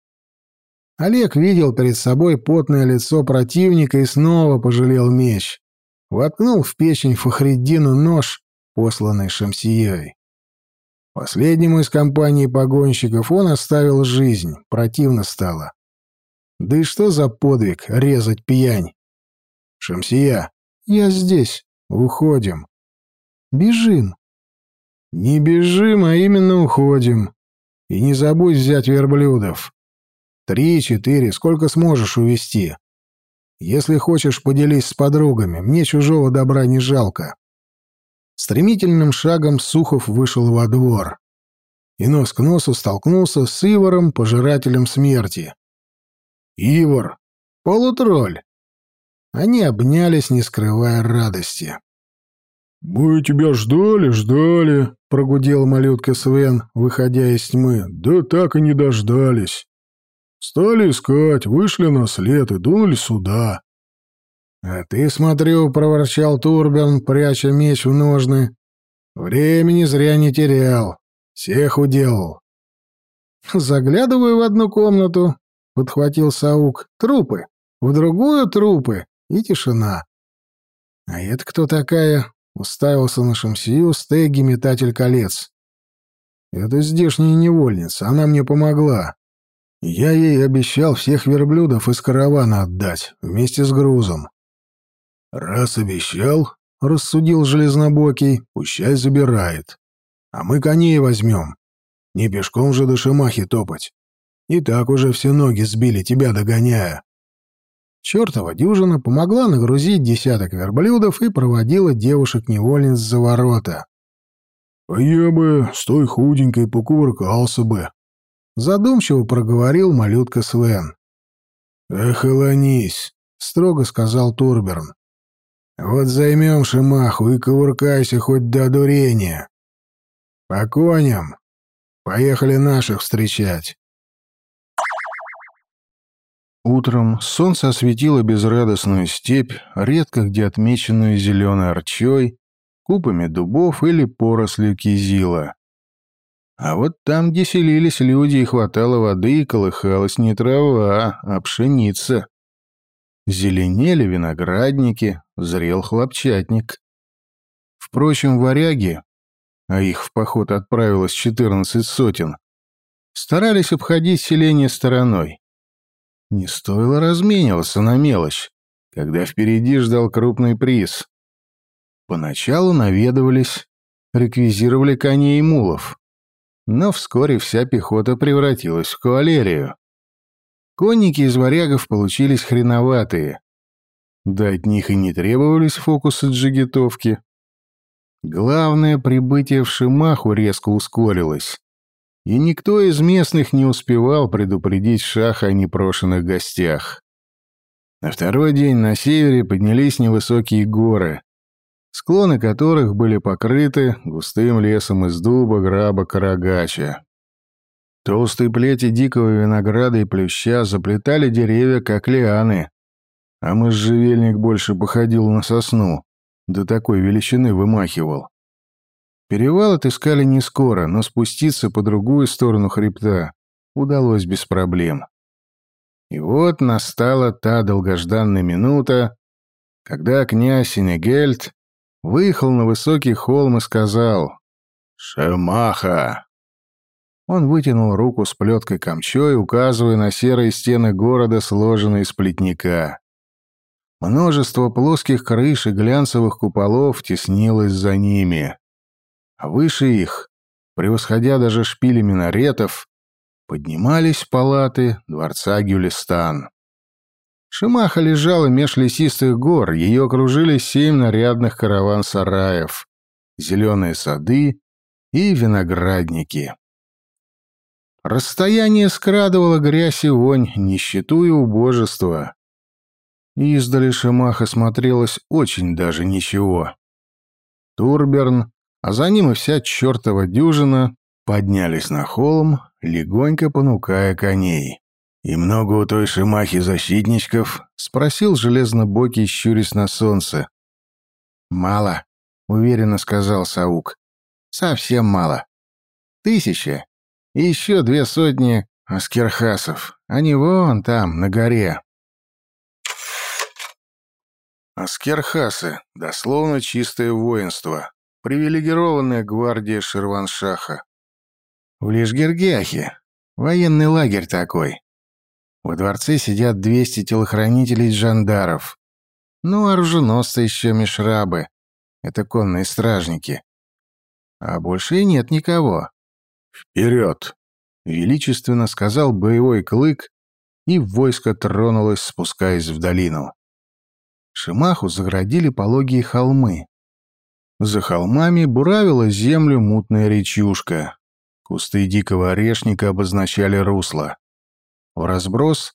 Олег видел перед собой потное лицо противника и снова пожалел меч. Воткнул в печень Фахриддину нож посланный Шамсией. Последнему из компании погонщиков он оставил жизнь, противно стало. Да и что за подвиг — резать пьянь? Шамсия, я здесь, уходим. Бежим. Не бежим, а именно уходим. И не забудь взять верблюдов. Три-четыре, сколько сможешь увести. Если хочешь, поделись с подругами, мне чужого добра не жалко. Стремительным шагом Сухов вышел во двор и нос к носу столкнулся с Ивором, пожирателем смерти. «Ивор! Полутролль!» Они обнялись, не скрывая радости. «Мы тебя ждали, ждали», — прогудел малютка Свен, выходя из тьмы. «Да так и не дождались. Стали искать, вышли на след и дунули сюда. «А ты, смотрю, — проворчал Турбин, пряча меч в ножны, — времени зря не терял, всех уделал». «Заглядываю в одну комнату», — подхватил Саук, — «трупы, в другую трупы и тишина». «А это кто такая?» — уставился на Шамсию стеги метатель колец. «Это здешняя невольница, она мне помогла. Я ей обещал всех верблюдов из каравана отдать, вместе с грузом. «Раз обещал, — рассудил Железнобокий, — пущай забирает. А мы коней возьмем. Не пешком же до Шимахи топать. И так уже все ноги сбили, тебя догоняя». Чертова дюжина помогла нагрузить десяток верблюдов и проводила девушек-невольниц за ворота. «А я бы с той худенькой покувыркался бы», — задумчиво проговорил малютка Свен. «Охолонись», — строго сказал Турберн. Вот займем Шимаху и кувыркайся хоть до дурения. По коням. Поехали наших встречать. Утром солнце осветило безрадостную степь, редко где отмеченную зеленой арчой, купами дубов или порослью кизила. А вот там, где селились люди и хватало воды, колыхалась не трава, а пшеница. Зеленели виноградники, зрел хлопчатник. Впрочем, варяги, а их в поход отправилось четырнадцать сотен, старались обходить селение стороной. Не стоило размениваться на мелочь, когда впереди ждал крупный приз. Поначалу наведывались, реквизировали коней и мулов, но вскоре вся пехота превратилась в кавалерию. Конники из варягов получились хреноватые. Да от них и не требовались фокусы джигитовки. Главное, прибытие в Шимаху резко ускорилось, и никто из местных не успевал предупредить Шаха о непрошенных гостях. На второй день на севере поднялись невысокие горы, склоны которых были покрыты густым лесом из дуба, граба, карагача. Толстые плети дикого винограда и плюща заплетали деревья, как лианы, а можжевельник больше походил на сосну, до такой величины вымахивал. Перевал отыскали не скоро, но спуститься по другую сторону хребта удалось без проблем. И вот настала та долгожданная минута, когда князь Синегельд выехал на высокий холм и сказал «Шемаха!». Он вытянул руку с плеткой камчой, указывая на серые стены города, сложенные из плетника. Множество плоских крыш и глянцевых куполов теснилось за ними. А выше их, превосходя даже шпили минаретов, поднимались палаты дворца Гюлистан. Шимаха лежала меж лесистых гор, ее окружили семь нарядных караван-сараев, зеленые сады и виноградники. Расстояние скрадывало грязь и вонь, нищету и убожество. Издали Шимаха смотрелось очень даже ничего. Турберн, а за ним и вся чертова дюжина, поднялись на холм, легонько понукая коней. «И много у той шимахи защитничков?» — спросил железнобокий, щурясь на солнце. «Мало», — уверенно сказал Саук. «Совсем мало. Тысяча. И еще две сотни аскерхасов. Они вон там, на горе». Аскерхасы — дословно чистое воинство, привилегированная гвардия Ширваншаха. В Лишгергяхе. Военный лагерь такой. Во дворце сидят 200 телохранителей-жандаров. Ну, оруженосцы еще мишрабы. Это конные стражники. А больше и нет никого. «Вперед!» — величественно сказал боевой клык, и войско тронулось, спускаясь в долину. Шимаху заградили пологие холмы. За холмами буравила землю мутная речушка. Кусты дикого орешника обозначали русло. В разброс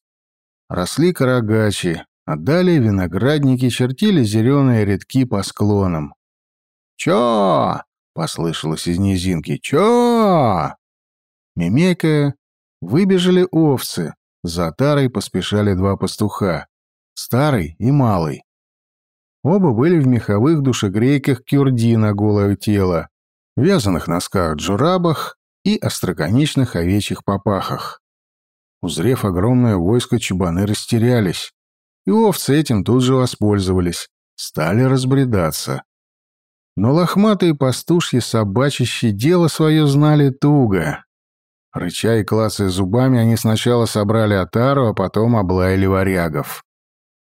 росли карагачи, а далее виноградники чертили зеленые рядки по склонам. «Чё?» — послышалось из низинки. «Чё?» Мимекая, выбежали овцы. За тарой поспешали два пастуха. Старый и малый. Оба были в меховых душегрейках кюрди на голое тело, вязаных носках-джурабах и остроконечных овечьих попахах. Узрев огромное войско, чубаны растерялись, и овцы этим тут же воспользовались, стали разбредаться. Но лохматые пастушьи собачищи дело свое знали туго. Рыча и клацая зубами, они сначала собрали отару, а потом облаяли варягов.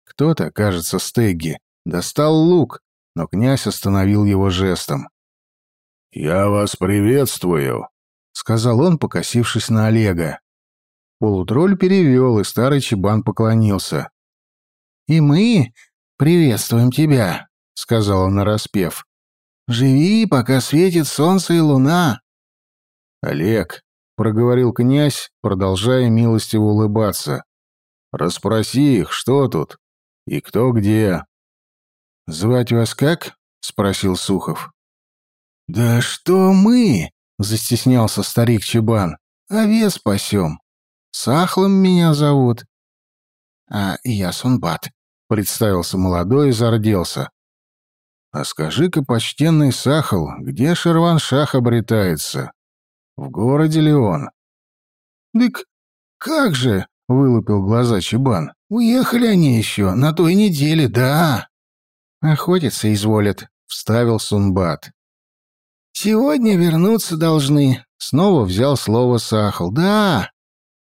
Кто-то, кажется, Стегги, достал лук, но князь остановил его жестом. «Я вас приветствую», — сказал он, покосившись на Олега. Полутролль перевел, и старый чебан поклонился. «И мы приветствуем тебя», — сказал он нараспев. «Живи, пока светит солнце и луна». «Олег», — проговорил князь, продолжая милостиво улыбаться, — «расспроси их, что тут и кто где». «Звать вас как?» — спросил Сухов. «Да что мы?» Застеснялся старик Чебан. «Овес пасем. Сахлом меня зовут». «А я Сунбат», — представился молодой и зарделся. «А скажи-ка, почтенный Сахал, где Шерван-Шах обретается? В городе ли он?» «Дык, как же?» — вылупил глаза Чебан. «Уехали они еще, на той неделе, да». «Охотиться изволят», — вставил Сунбат. «Сегодня вернуться должны», — снова взял слово Сахал. «Да,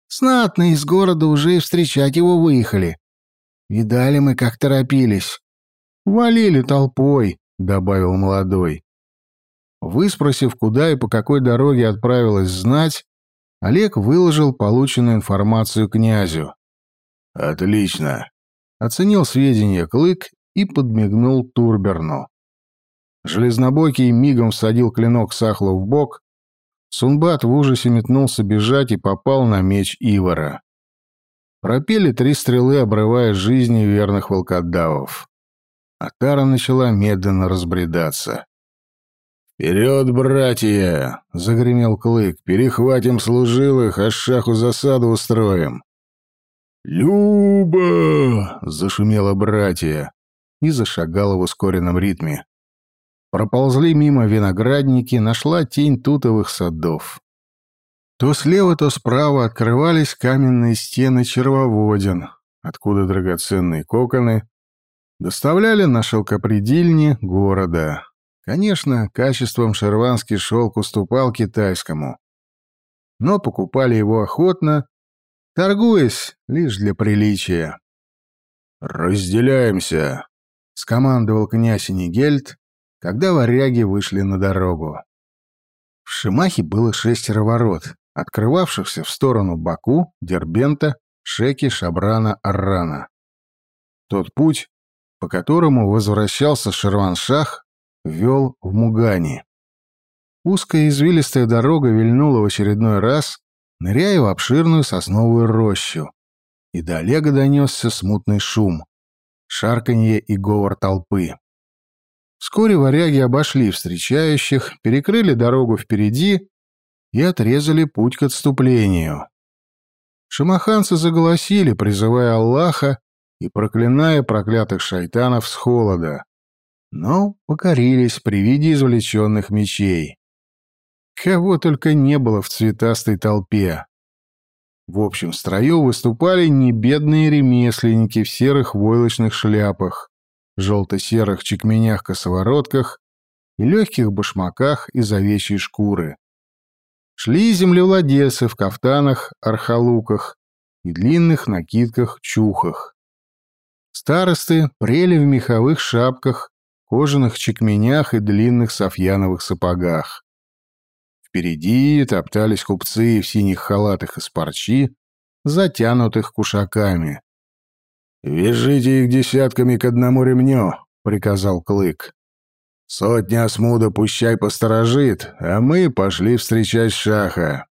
знатно из города уже и встречать его выехали. Видали мы, как торопились». «Валили толпой», — добавил молодой. Выспросив, куда и по какой дороге отправилась знать, Олег выложил полученную информацию князю. «Отлично. Оценил сведения Клык и подмигнул Турберну. Железнобокий мигом всадил клинок Сахлу в бок. Сунбат в ужасе метнулся бежать и попал на меч Ивара. Пропели три стрелы, обрывая жизни верных волкодавов. Атара начала медленно разбредаться. «Вперед, братья!» — загремел Клык. «Перехватим служилых, а шаху засаду устроим!» «Люба!» — зашумела братья и зашагала в ускоренном ритме. Проползли мимо виноградники, нашла тень тутовых садов. То слева, то справа открывались каменные стены червоводин, откуда драгоценные коконы доставляли на шелкопредельни города. Конечно, качеством шерванский шелк уступал китайскому, но покупали его охотно, торгуясь лишь для приличия. «Разделяемся», — скомандовал князь Нигельд, когда варяги вышли на дорогу. В Шимахе было шестеро ворот, открывавшихся в сторону Баку, Дербента, Шеки, Шабрана, Аррана. Тот путь, по которому возвращался Шерван-Шах, вел в Мугани. Узкая извилистая дорога вильнула в очередной раз, ныряя в обширную сосновую рощу. И до Олега донесся смутный шум, шарканье и говор толпы. Вскоре варяги обошли встречающих, перекрыли дорогу впереди и отрезали путь к отступлению. Шамаханцы заголосили, призывая Аллаха и проклиная проклятых шайтанов с холода, но покорились при виде извлеченных мечей. Кого только не было в цветастой толпе. В общем строю выступали небедные ремесленники в серых войлочных шляпах, желто-серых чекменях-косоворотках и легких башмаках из овечьей шкуры. Шли землевладельцы в кафтанах, архалуках и длинных накидках-чухах. Старосты прели в меховых шапках, кожаных чекменях и длинных софьяновых сапогах. Впереди топтались купцы в синих халатах из парчи, затянутых кушаками. «Вяжите их десятками к одному ремню», — приказал Клык. «Сотня осмуда пущай посторожит, а мы пошли встречать Шаха».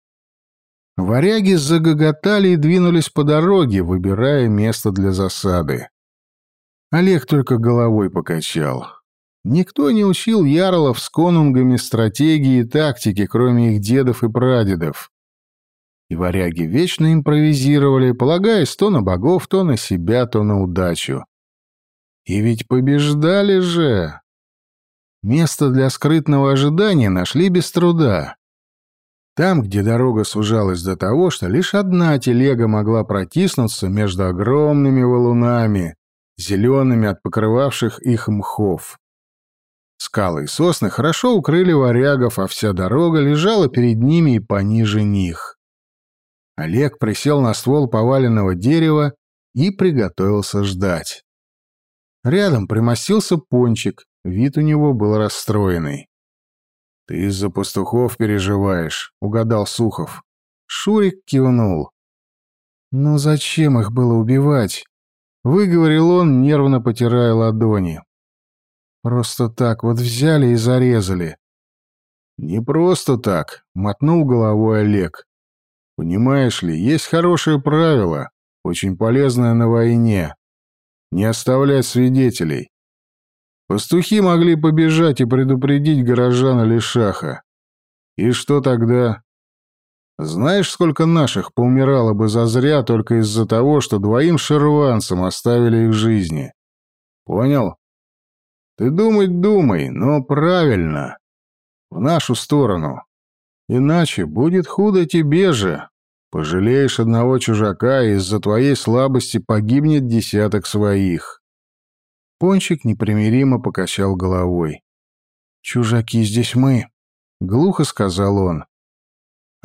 Варяги загоготали и двинулись по дороге, выбирая место для засады. Олег только головой покачал. Никто не учил ярлов с конунгами стратегии и тактики, кроме их дедов и прадедов. И варяги вечно импровизировали, полагаясь то на богов, то на себя, то на удачу. И ведь побеждали же. Место для скрытного ожидания нашли без труда. Там, где дорога сужалась до того, что лишь одна телега могла протиснуться между огромными валунами, зелеными от покрывавших их мхов. Скалы и сосны хорошо укрыли варягов, а вся дорога лежала перед ними и пониже них. Олег присел на ствол поваленного дерева и приготовился ждать. Рядом примостился пончик, вид у него был расстроенный. «Ты из-за пастухов переживаешь», — угадал Сухов. Шурик кивнул. «Ну зачем их было убивать?» — выговорил он, нервно потирая ладони. Просто так вот взяли и зарезали. Не просто так, мотнул головой Олег. Понимаешь ли, есть хорошее правило, очень полезное на войне. Не оставлять свидетелей. Пастухи могли побежать и предупредить горожан или шаха. И что тогда? Знаешь, сколько наших поумирало бы зазря только из-за того, что двоим шерванцам оставили их жизни? Понял? Ты думать думай, но правильно. В нашу сторону. Иначе будет худо тебе же. Пожалеешь одного чужака, и из-за твоей слабости погибнет десяток своих. Пончик непримиримо покачал головой. «Чужаки здесь мы», — глухо сказал он.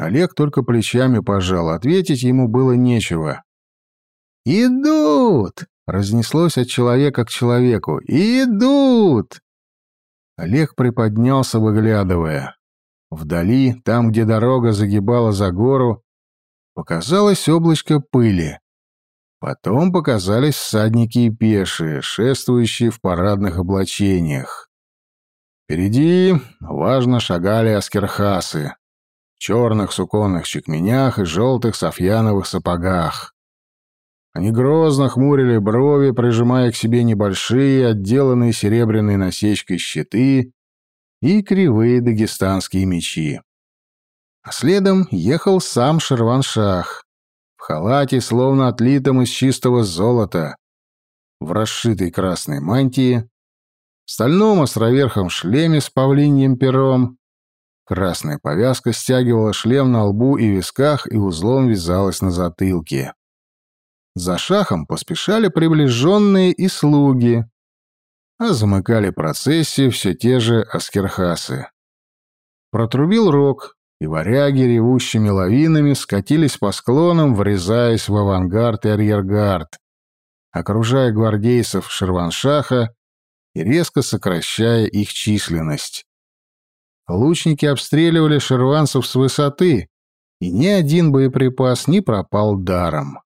Олег только плечами пожал, ответить ему было нечего. «Идут!» Разнеслось от человека к человеку. «Идут!» Олег приподнялся, выглядывая. Вдали, там, где дорога загибала за гору, показалось облачко пыли. Потом показались всадники и пешие, шествующие в парадных облачениях. Впереди важно шагали аскерхасы черных суконных чекменях и желтых софьяновых сапогах. Они грозно хмурили брови, прижимая к себе небольшие, отделанные серебряной насечкой щиты и кривые дагестанские мечи. А следом ехал сам Шерваншах, в халате, словно отлитом из чистого золота, в расшитой красной мантии, в стальном островерхом шлеме с павлиньим пером. Красная повязка стягивала шлем на лбу и висках и узлом вязалась на затылке. За шахом поспешали приближенные и слуги, а замыкали процессию все те же аскерхасы. Протрубил рог, и варяги ревущими лавинами скатились по склонам, врезаясь в авангард и арьергард, окружая гвардейцев Шерваншаха и резко сокращая их численность. Лучники обстреливали шерванцев с высоты, и ни один боеприпас не пропал даром.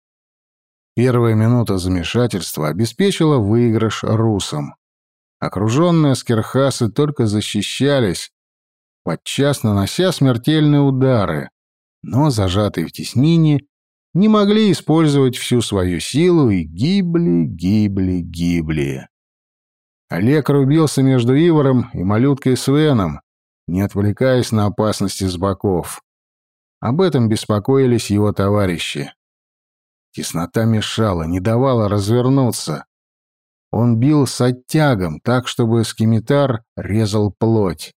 Первая минута замешательства обеспечила выигрыш русам. Окруженные скерхасы только защищались, подчас нанося смертельные удары, но, зажатые в теснине, не могли использовать всю свою силу и гибли, гибли, гибли. Олег рубился между Ивором и малюткой Свеном, не отвлекаясь на опасности с боков. Об этом беспокоились его товарищи. Теснота мешала, не давала развернуться. Он бил с оттягом, так, чтобы скимитар резал плоть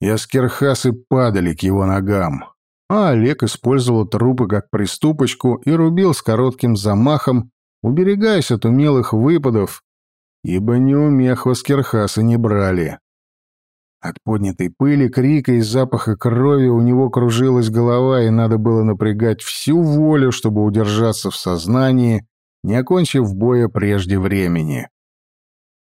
и аскерхасы падали к его ногам. А Олег использовал трупы как приступочку и рубил с коротким замахом, уберегаясь от умелых выпадов, ибо неумех аскерхасы не брали. От поднятой пыли, крика и запаха крови у него кружилась голова, и надо было напрягать всю волю, чтобы удержаться в сознании, не окончив боя прежде времени.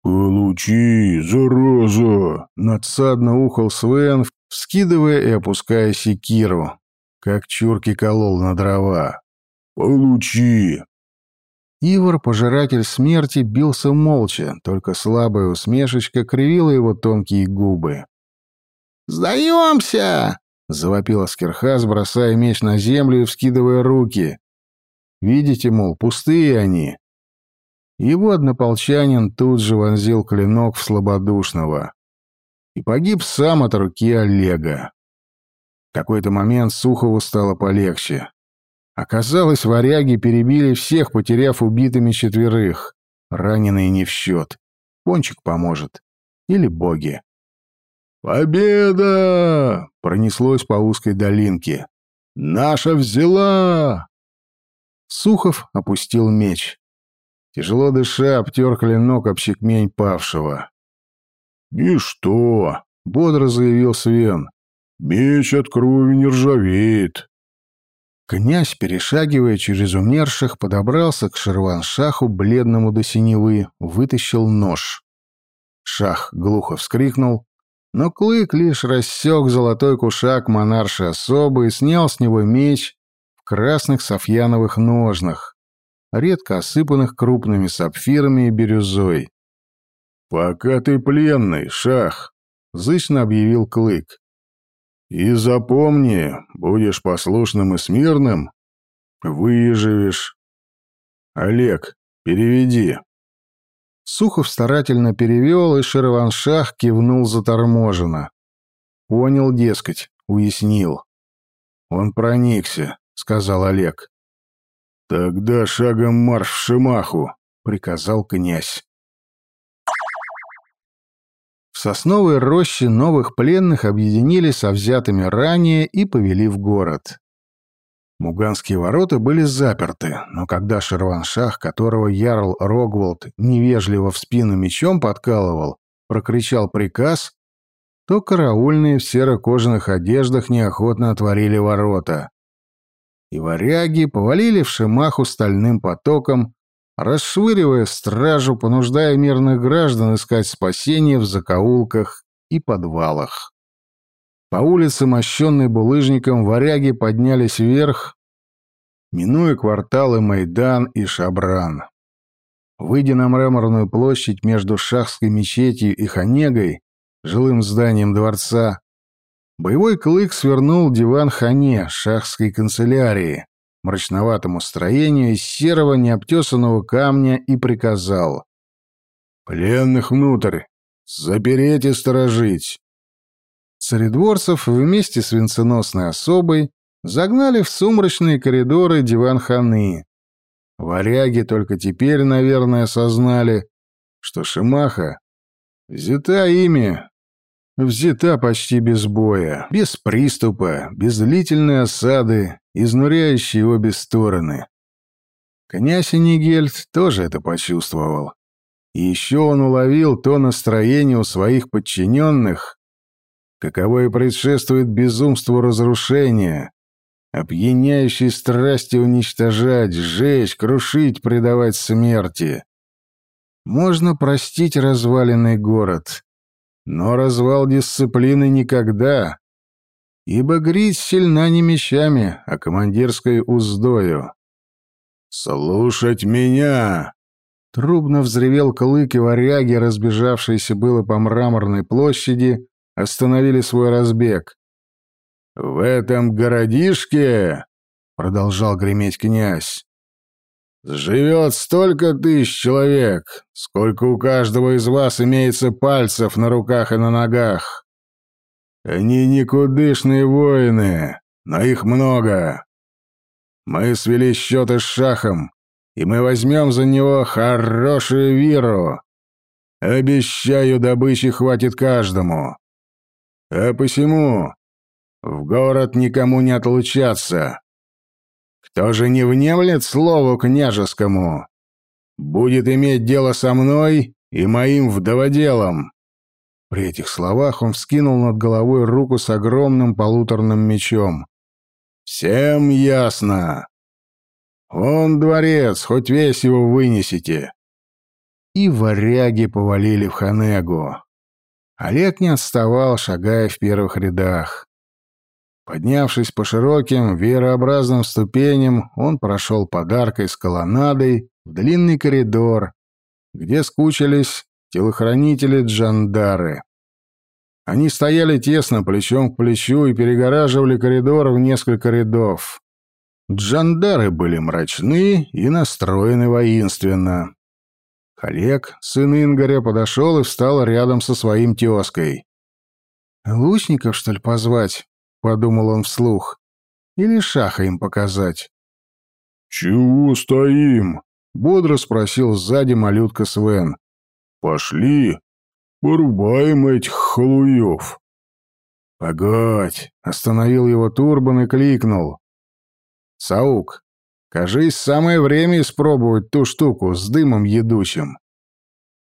«Получи, зараза!» — надсадно ухал Свен, вскидывая и опуская секиру, как чурки колол на дрова. «Получи!» Ивар, пожиратель смерти, бился молча, только слабая усмешечка кривила его тонкие губы. «Сдаемся!» — завопил Аскерхаз, бросая меч на землю и вскидывая руки. «Видите, мол, пустые они, его однополчанин тут же вонзил клинок в слабодушного. И погиб сам от руки Олега. В какой-то момент Сухову стало полегче. Оказалось, варяги перебили всех, потеряв убитыми четверых. Раненые не в счет. Пончик поможет. Или боги. «Победа!» — пронеслось по узкой долинке. «Наша взяла!» Сухов опустил меч. Тяжело дыша, обтер клинок об щекмень павшего. «И что?» — бодро заявил Свен. «Меч от крови не ржавеет». Князь, перешагивая через умерших, подобрался к Шерван-Шаху, бледному до синевы, вытащил нож. Шах глухо вскрикнул, но Клык лишь рассек золотой кушак монарши особы и снял с него меч в красных софьяновых ножнах, редко осыпанных крупными сапфирами и бирюзой. «Пока ты пленный, шах», — зычно объявил Клык. «И запомни, будешь послушным и смирным, выживешь. Олег, переведи». Сухов старательно перевел, и Шерваншах кивнул заторможенно. Понял, дескать, уяснил. «Он проникся», — сказал Олег. «Тогда шагом марш в Шимаху», — приказал князь. В сосновой роще новых пленных объединили со взятыми ранее и повели в город. Муганские ворота были заперты, но когда Шерваншах, которого ярл Рогволд невежливо в спину мечом подкалывал, прокричал приказ, то караульные в серо-кожаных одеждах неохотно отворили ворота и варяги повалили в Шимаху стальным потоком, расшвыривая стражу, понуждая мирных граждан искать спасение в закоулках и подвалах. По улице, мощенной булыжником, варяги поднялись вверх минуя кварталы Майдан и Шабран. Выйдя на мраморную площадь между Шахской мечетью и Ханегой, жилым зданием дворца, боевой клык свернул диван Хане шахской канцелярии, мрачноватому строению из серого необтесанного камня и приказал «Пленных внутрь! Запереть и сторожить!» Царедворцев вместе с венценосной особой загнали в сумрачные коридоры диван-ханы. Варяги только теперь, наверное, осознали, что Шимаха взята ими, взята почти без боя, без приступа, без длительной осады, изнуряющей обе стороны. Князь Энигельд тоже это почувствовал. И еще он уловил то настроение у своих подчиненных, каково и предшествует безумству разрушения, опьяняющей страсти уничтожать, сжечь, крушить, предавать смерти. Можно простить разваленный город, но развал дисциплины никогда, ибо грязь сильна не мечами, а командирской уздою. «Слушать меня!» Трубно взревел клык, и варяги, разбежавшиеся было по мраморной площади, остановили свой разбег. «В этом городишке, — продолжал греметь князь, — живет столько тысяч человек, сколько у каждого из вас имеется пальцев на руках и на ногах. Они никудышные воины, но их много. Мы свели счеты с шахом, и мы возьмем за него хорошую виру. Обещаю, добычи хватит каждому. А посему в город никому не отлучаться. Кто же не внемлет слову княжескому, будет иметь дело со мной и моим вдоводелом». При этих словах он вскинул над головой руку с огромным полуторным мечом. «Всем ясно. Он дворец, хоть весь его вынесите». И варяги повалили в Ханегу. Олег не отставал, шагая в первых рядах. Поднявшись по широким, верообразным ступеням, он прошел подаркой с колоннадой в длинный коридор, где скучились телохранители-джандары. Они стояли тесно, плечом к плечу, и перегораживали коридор в несколько рядов. Джандары были мрачны и настроены воинственно. Олег, сын Ингоря, подошел и встал рядом со своим тезкой. «Лучников, что ли, позвать?» — подумал он вслух. «Или шаха им показать?» «Чего стоим?» — бодро спросил сзади малютка Свен. «Пошли, порубаем этих халуев». «Погодь!» — остановил его Турбан и кликнул. «Саук, кажись, самое время испробовать ту штуку с дымом едучим».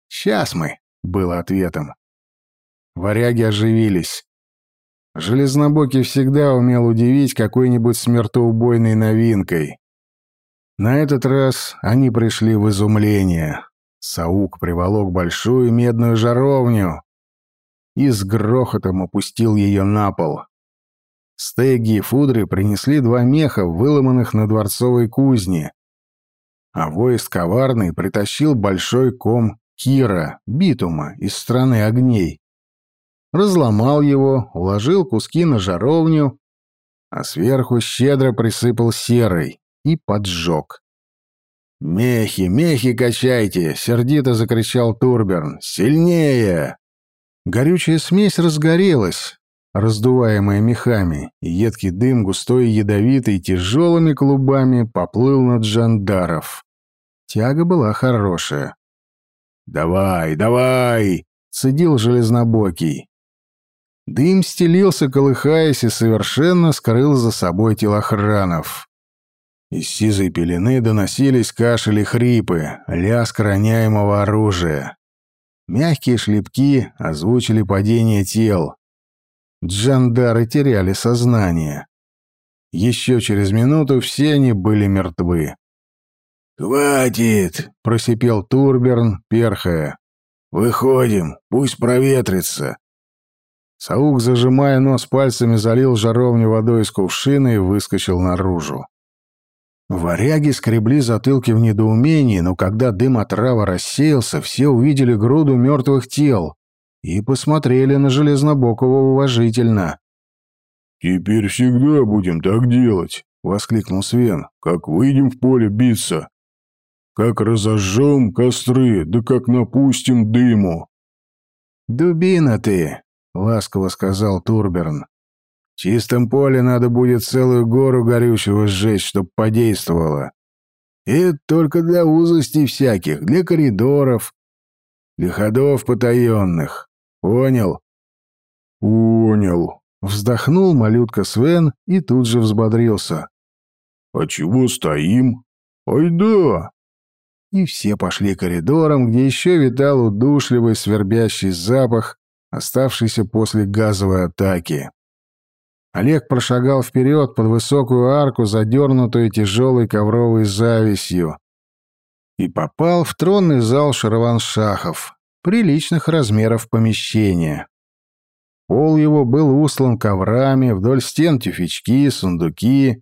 «Сейчас мы», — было ответом. Варяги оживились. Железнобокий всегда умел удивить какой-нибудь смертоубойной новинкой. На этот раз они пришли в изумление. Саук приволок большую медную жаровню и с грохотом опустил ее на пол. Стеги и Фудры принесли два меха, выломанных на дворцовой кузне, а воист коварный притащил большой ком кира, битума из страны огней разломал его, уложил куски на жаровню, а сверху щедро присыпал серой и поджег. «Мехи, мехи качайте!» — сердито закричал Турберн. «Сильнее!» Горючая смесь разгорелась, раздуваемая мехами, и едкий дым, густой и ядовитый, тяжелыми клубами поплыл над жандаров. Тяга была хорошая. «Давай, давай!» — цедил железнобокий. Дым стелился, колыхаясь, и совершенно скрыл за собой телохранов. Из сизой пелены доносились кашель и хрипы, лязг роняемого оружия. Мягкие шлепки озвучили падение тел. Джандары теряли сознание. Еще через минуту все они были мертвы. «Хватит!» — просипел Турберн, перхая. «Выходим, пусть проветрится. Саук, зажимая нос пальцами, залил жаровню водой из кувшина и выскочил наружу. Варяги скребли затылки в недоумении, но когда дым от трава рассеялся, все увидели груду мертвых тел и посмотрели на Железнобокова уважительно. «Теперь всегда будем так делать», — воскликнул Свен, — «как выйдем в поле биться. Как разожжем костры, да как напустим дыму». «Дубина ты», — ласково сказал Турберн. В чистом поле надо будет целую гору горючего сжечь, чтоб подействовало. И это только для узостей всяких, для коридоров, для ходов потаенных. Понял? Понял. Вздохнул малютка Свен и тут же взбодрился. А чего стоим? Ай да! И все пошли коридором, где еще витал удушливый свербящий запах, оставшийся после газовой атаки. Олег прошагал вперед под высокую арку, задернутую тяжелой ковровой завистью, и попал в тронный зал Шарованшахов, приличных размеров помещения. Пол его был услан коврами, вдоль стен тюфячки, сундуки,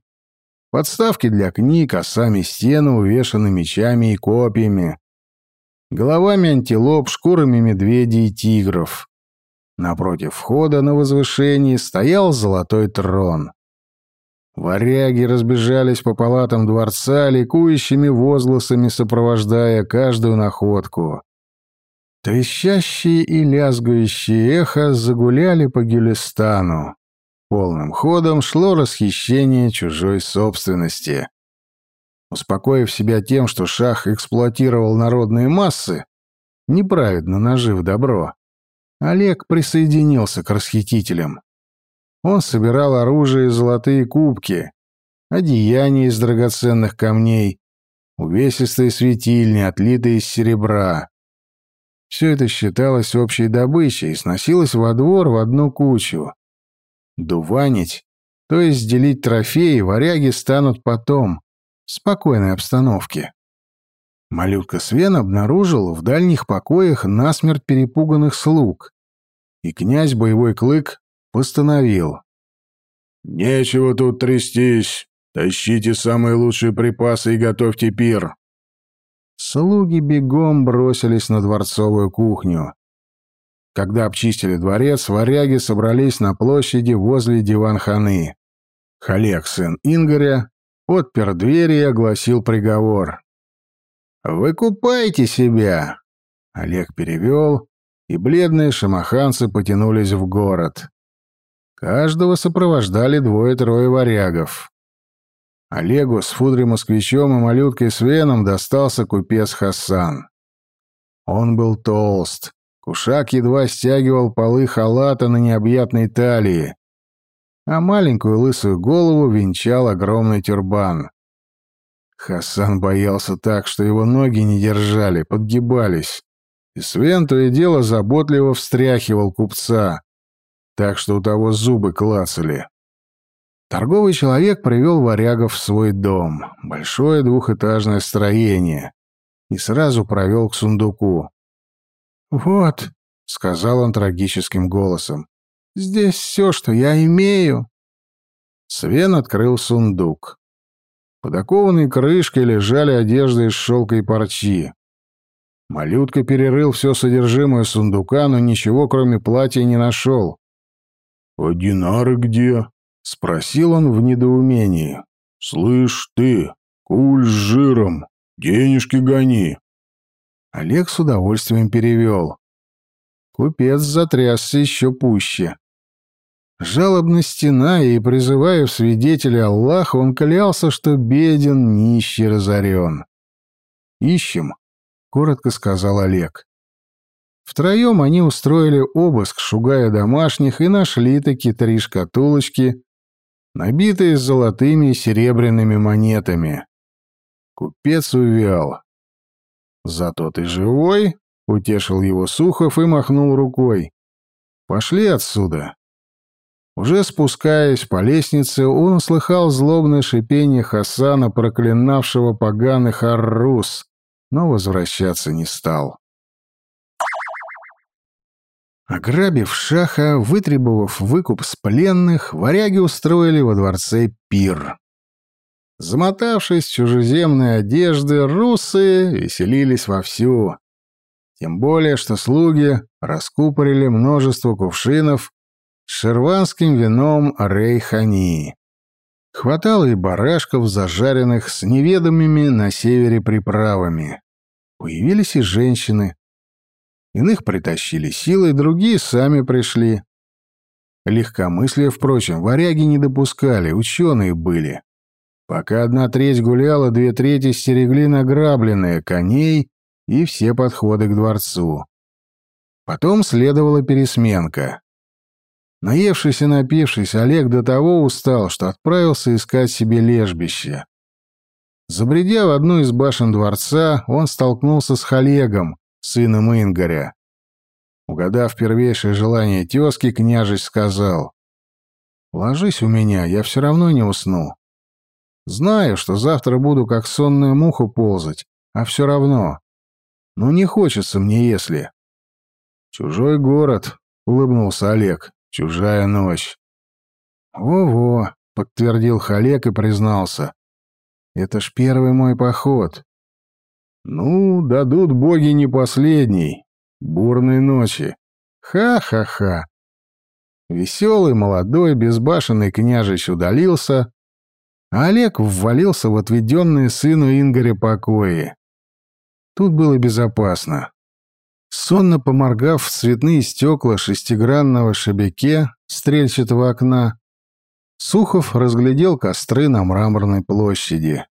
подставки для книг, а сами стены увешаны мечами и копьями, головами антилоп, шкурами медведей и тигров. Напротив входа на возвышении стоял золотой трон. Варяги разбежались по палатам дворца, ликующими возгласами сопровождая каждую находку. Трещащие и лязгающие эхо загуляли по Гюлистану. Полным ходом шло расхищение чужой собственности. Успокоив себя тем, что шах эксплуатировал народные массы, неправедно нажив добро, Олег присоединился к расхитителям. Он собирал оружие и золотые кубки, одеяния из драгоценных камней, увесистые светильни, отлитые из серебра. Все это считалось общей добычей и сносилось во двор в одну кучу. Дуванить, то есть делить трофеи, варяги станут потом, в спокойной обстановке. Малютка Свен обнаружил в дальних покоях насмерть перепуганных слуг, и князь Боевой Клык постановил. «Нечего тут трястись, тащите самые лучшие припасы и готовьте пир». Слуги бегом бросились на дворцовую кухню. Когда обчистили дворец, варяги собрались на площади возле диван-ханы. Халек, сын Ингоря, отпер двери и огласил приговор. «Выкупайте себя!» Олег перевел, и бледные шамаханцы потянулись в город. Каждого сопровождали двое-трое варягов. Олегу с Фудри-москвичом и малюткой Свеном достался купец Хасан. Он был толст. Кушак едва стягивал полы халата на необъятной талии, а маленькую лысую голову венчал огромный тюрбан. Хасан боялся так, что его ноги не держали, подгибались. И Свен то и дело заботливо встряхивал купца, так что у того зубы клацали. Торговый человек привел варягов в свой дом, большое двухэтажное строение, и сразу провел к сундуку. «Вот», — сказал он трагическим голосом, — «здесь все, что я имею». Свен открыл сундук. Под окованной крышкой лежали одежды из шелка и парчи. Малютка перерыл все содержимое сундука, но ничего, кроме платья, не нашел. «А динары где?» — спросил он в недоумении. «Слышь ты, куль с жиром, денежки гони». Олег с удовольствием перевел. Купец затрясся еще пуще. Жалобно стена и призывая в свидетели Аллаха, он клялся, что беден, нищий, разорен. «Ищем», — коротко сказал Олег. Втроем они устроили обыск, шугая домашних, и нашли таки три шкатулочки, набитые золотыми и серебряными монетами. Купец увял. «Зато ты живой?» — утешил его Сухов и махнул рукой. «Пошли отсюда». Уже спускаясь по лестнице, он услыхал злобное шипение Хасана, проклинавшего поганых Аррус, но возвращаться не стал. Ограбив шаха, вытребовав выкуп с пленных, варяги устроили во дворце пир. Замотавшись в чужеземные одежды, русы веселились вовсю. Тем более, что слуги раскупорили множество кувшинов с шерванским вином рейхани. Хватало и барашков, зажаренных с неведомыми на севере приправами. Появились и женщины. Иных притащили силой, другие сами пришли. Легкомыслие, впрочем, варяги не допускали, ученые были. Пока одна треть гуляла, две трети стерегли награбленные коней и все подходы к дворцу. Потом следовала пересменка. Наевшись и напившись, Олег до того устал, что отправился искать себе лежбище. Забредя в одну из башен дворца, он столкнулся с Халегом, сыном Ингоря. Угадав первейшее желание тезки, княжеч сказал, «Ложись у меня, я все равно не усну. Знаю, что завтра буду как сонная муха ползать, а все равно. Ну не хочется мне, если...» «Чужой город», — улыбнулся Олег, — «чужая ночь». «Во-во», — подтвердил Халек и признался. «Это ж первый мой поход». «Ну, дадут боги не последний. Бурной ночи. Ха-ха-ха». Веселый, молодой, безбашенный княжич удалился, а Олег ввалился в отведенные сыну Ингоря покои. Тут было безопасно. Сонно поморгав в цветные стекла шестигранного шебеке стрельчатого окна, Сухов разглядел костры на мраморной площади.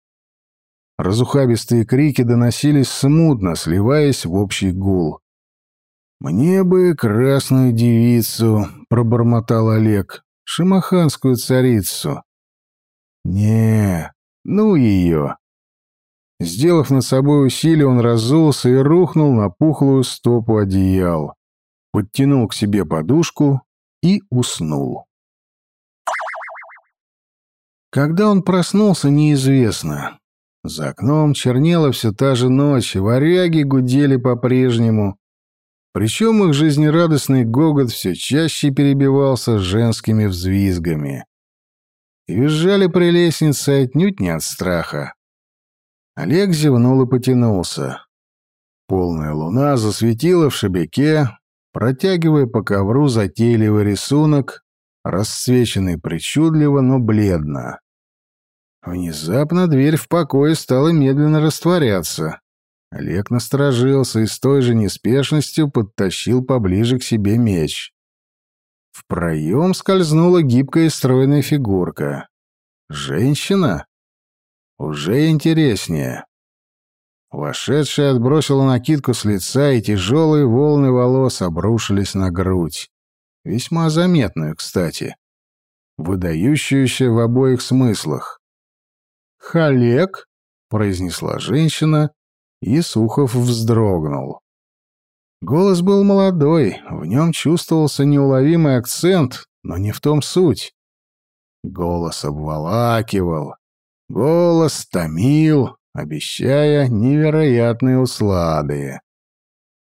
Разухабистые крики доносились смутно, сливаясь в общий гул. «Мне бы красную девицу», — пробормотал Олег, — «шамаханскую царицу». «Не, ну ее». Сделав над собой усилие, он разулся и рухнул на пухлую стопу одеял, подтянул к себе подушку и уснул. Когда он проснулся, неизвестно. За окном чернела все та же ночь, и варяги гудели по-прежнему. Причем их жизнерадостный гогот все чаще перебивался женскими взвизгами. И визжали при лестнице отнюдь не от страха, Олег зевнул и потянулся. Полная луна засветила в шебеке, протягивая по ковру затейливый рисунок, расцвеченный причудливо, но бледно. Внезапно дверь в покое стала медленно растворяться. Олег насторожился и с той же неспешностью подтащил поближе к себе меч. В проем скользнула гибкая и стройная фигурка. «Женщина?» Уже интереснее. Вошедшая отбросила накидку с лица, и тяжелые волны волос обрушились на грудь. Весьма заметную, кстати. Выдающуюся в обоих смыслах. «Халек?» — произнесла женщина, и Сухов вздрогнул. Голос был молодой, в нем чувствовался неуловимый акцент, но не в том суть. Голос обволакивал, Голос томил, обещая невероятные услады.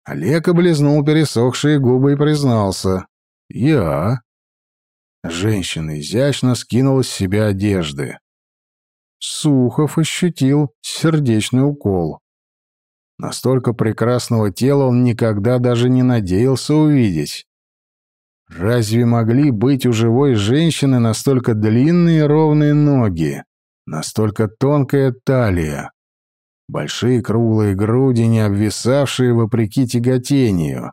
Олег облизнул пересохшие губы и признался. «Я». Женщина изящно скинула с себя одежды. Сухов ощутил сердечный укол. Настолько прекрасного тела он никогда даже не надеялся увидеть. Разве могли быть у живой женщины настолько длинные ровные ноги? Настолько тонкая талия. Большие круглые груди, не обвисавшие вопреки тяготению.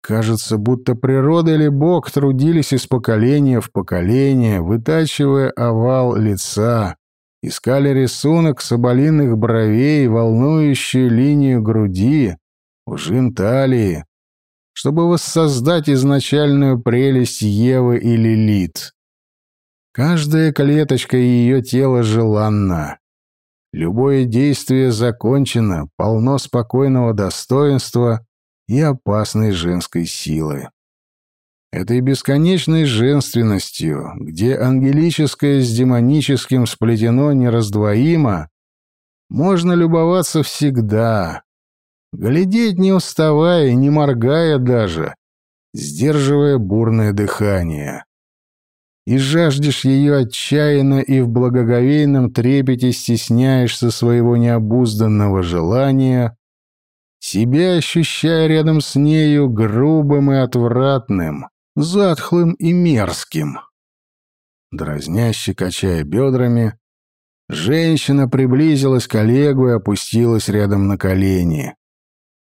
Кажется, будто природа или Бог трудились из поколения в поколение, вытачивая овал лица, искали рисунок соболиных бровей, волнующую линию груди, ужин талии, чтобы воссоздать изначальную прелесть Евы и Лилит. Каждая клеточка ее тела желанна. Любое действие закончено, полно спокойного достоинства и опасной женской силы. Этой бесконечной женственностью, где ангелическое с демоническим сплетено нераздвоимо, можно любоваться всегда, глядеть не уставая, не моргая даже, сдерживая бурное дыхание. И жаждешь ее отчаянно и в благоговейном трепете стесняешься своего необузданного желания, себя ощущая рядом с нею грубым и отвратным, затхлым и мерзким. Дразняще качая бедрами, женщина приблизилась к Олегу и опустилась рядом на колени.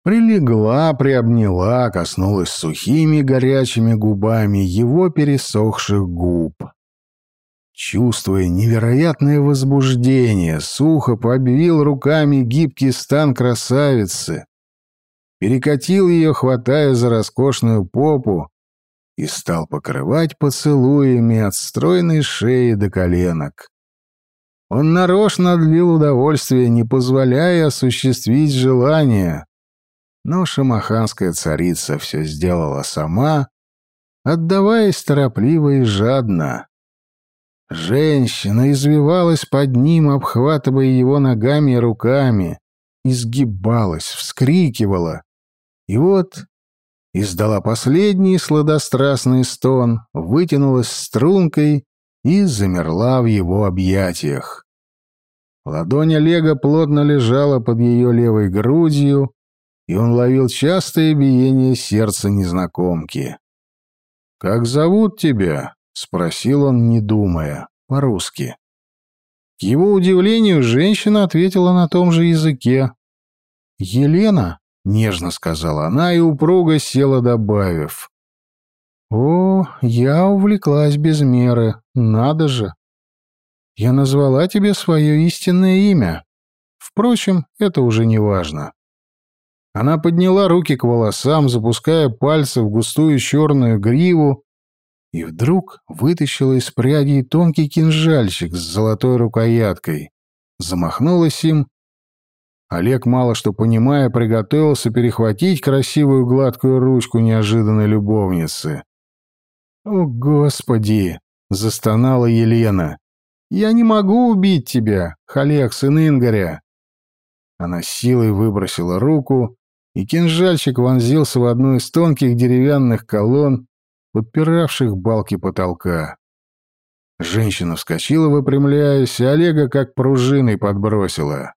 Прилегла, приобняла, коснулась сухими горячими губами его пересохших губ. Чувствуя невероятное возбуждение, сухо обвил руками гибкий стан красавицы, перекатил ее, хватая за роскошную попу, и стал покрывать поцелуями от стройной шеи до коленок. Он нарочно отлил удовольствие, не позволяя осуществить желание, но шамаханская царица все сделала сама, отдаваясь торопливо и жадно. Женщина извивалась под ним, обхватывая его ногами и руками, изгибалась, вскрикивала. И вот издала последний сладострастный стон, вытянулась стрункой и замерла в его объятиях. Ладонь Олега плотно лежала под ее левой грудью, и он ловил частое биение сердца незнакомки. «Как зовут тебя?» — спросил он, не думая, по-русски. К его удивлению, женщина ответила на том же языке. «Елена?» — нежно сказала она и упруго села, добавив. «О, я увлеклась без меры, надо же! Я назвала тебе свое истинное имя. Впрочем, это уже не важно. Она подняла руки к волосам, запуская пальцы в густую черную гриву, и вдруг вытащила из прядей тонкий кинжальчик с золотой рукояткой. Замахнулась им. Олег, мало что понимая, приготовился перехватить красивую гладкую ручку неожиданной любовницы. «О, Господи!» — застонала Елена. «Я не могу убить тебя, Халек, сын Ингоря!» Она силой выбросила руку, и кинжальчик вонзился в одну из тонких деревянных колонн, подпиравших балки потолка. Женщина вскочила, выпрямляясь, и Олега как пружиной подбросила.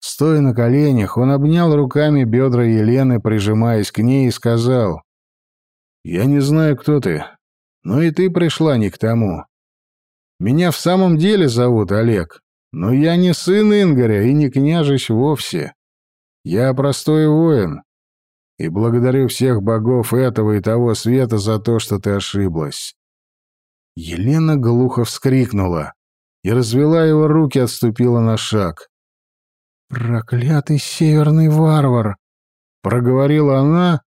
Стоя на коленях, он обнял руками бедра Елены, прижимаясь к ней, и сказал, «Я не знаю, кто ты, но и ты пришла не к тому. Меня в самом деле зовут Олег, но я не сын Ингоря и не княжич вовсе. Я простой воин, и благодарю всех богов этого и того света за то, что ты ошиблась». Елена глухо вскрикнула и развела его руки, отступила на шаг. «Проклятый северный варвар!» — проговорила она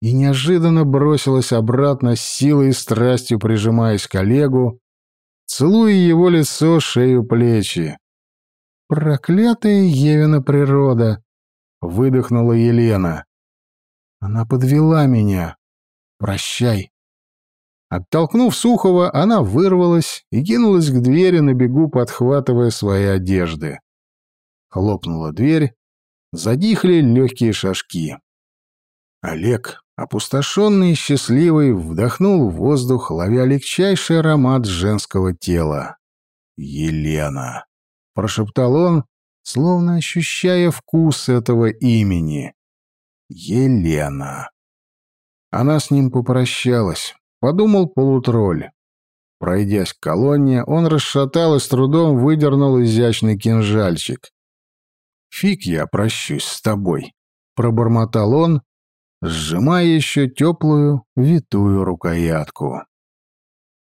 и неожиданно бросилась обратно с силой и страстью, прижимаясь к Олегу, целуя его лицо, шею, плечи. «Проклятая Евина природа!» Выдохнула Елена. Она подвела меня. Прощай. Оттолкнув Сухова, она вырвалась и кинулась к двери на бегу, подхватывая свои одежды. Хлопнула дверь, задихли легкие шажки. Олег, опустошенный и счастливый, вдохнул воздух, ловя легчайший аромат женского тела. «Елена!» — прошептал он, словно ощущая вкус этого имени. Елена. Она с ним попрощалась, подумал полутролль. Пройдясь к колонне, он расшатал и с трудом выдернул изящный кинжальчик. «Фиг я прощусь с тобой», — пробормотал он, сжимая еще теплую, витую рукоятку.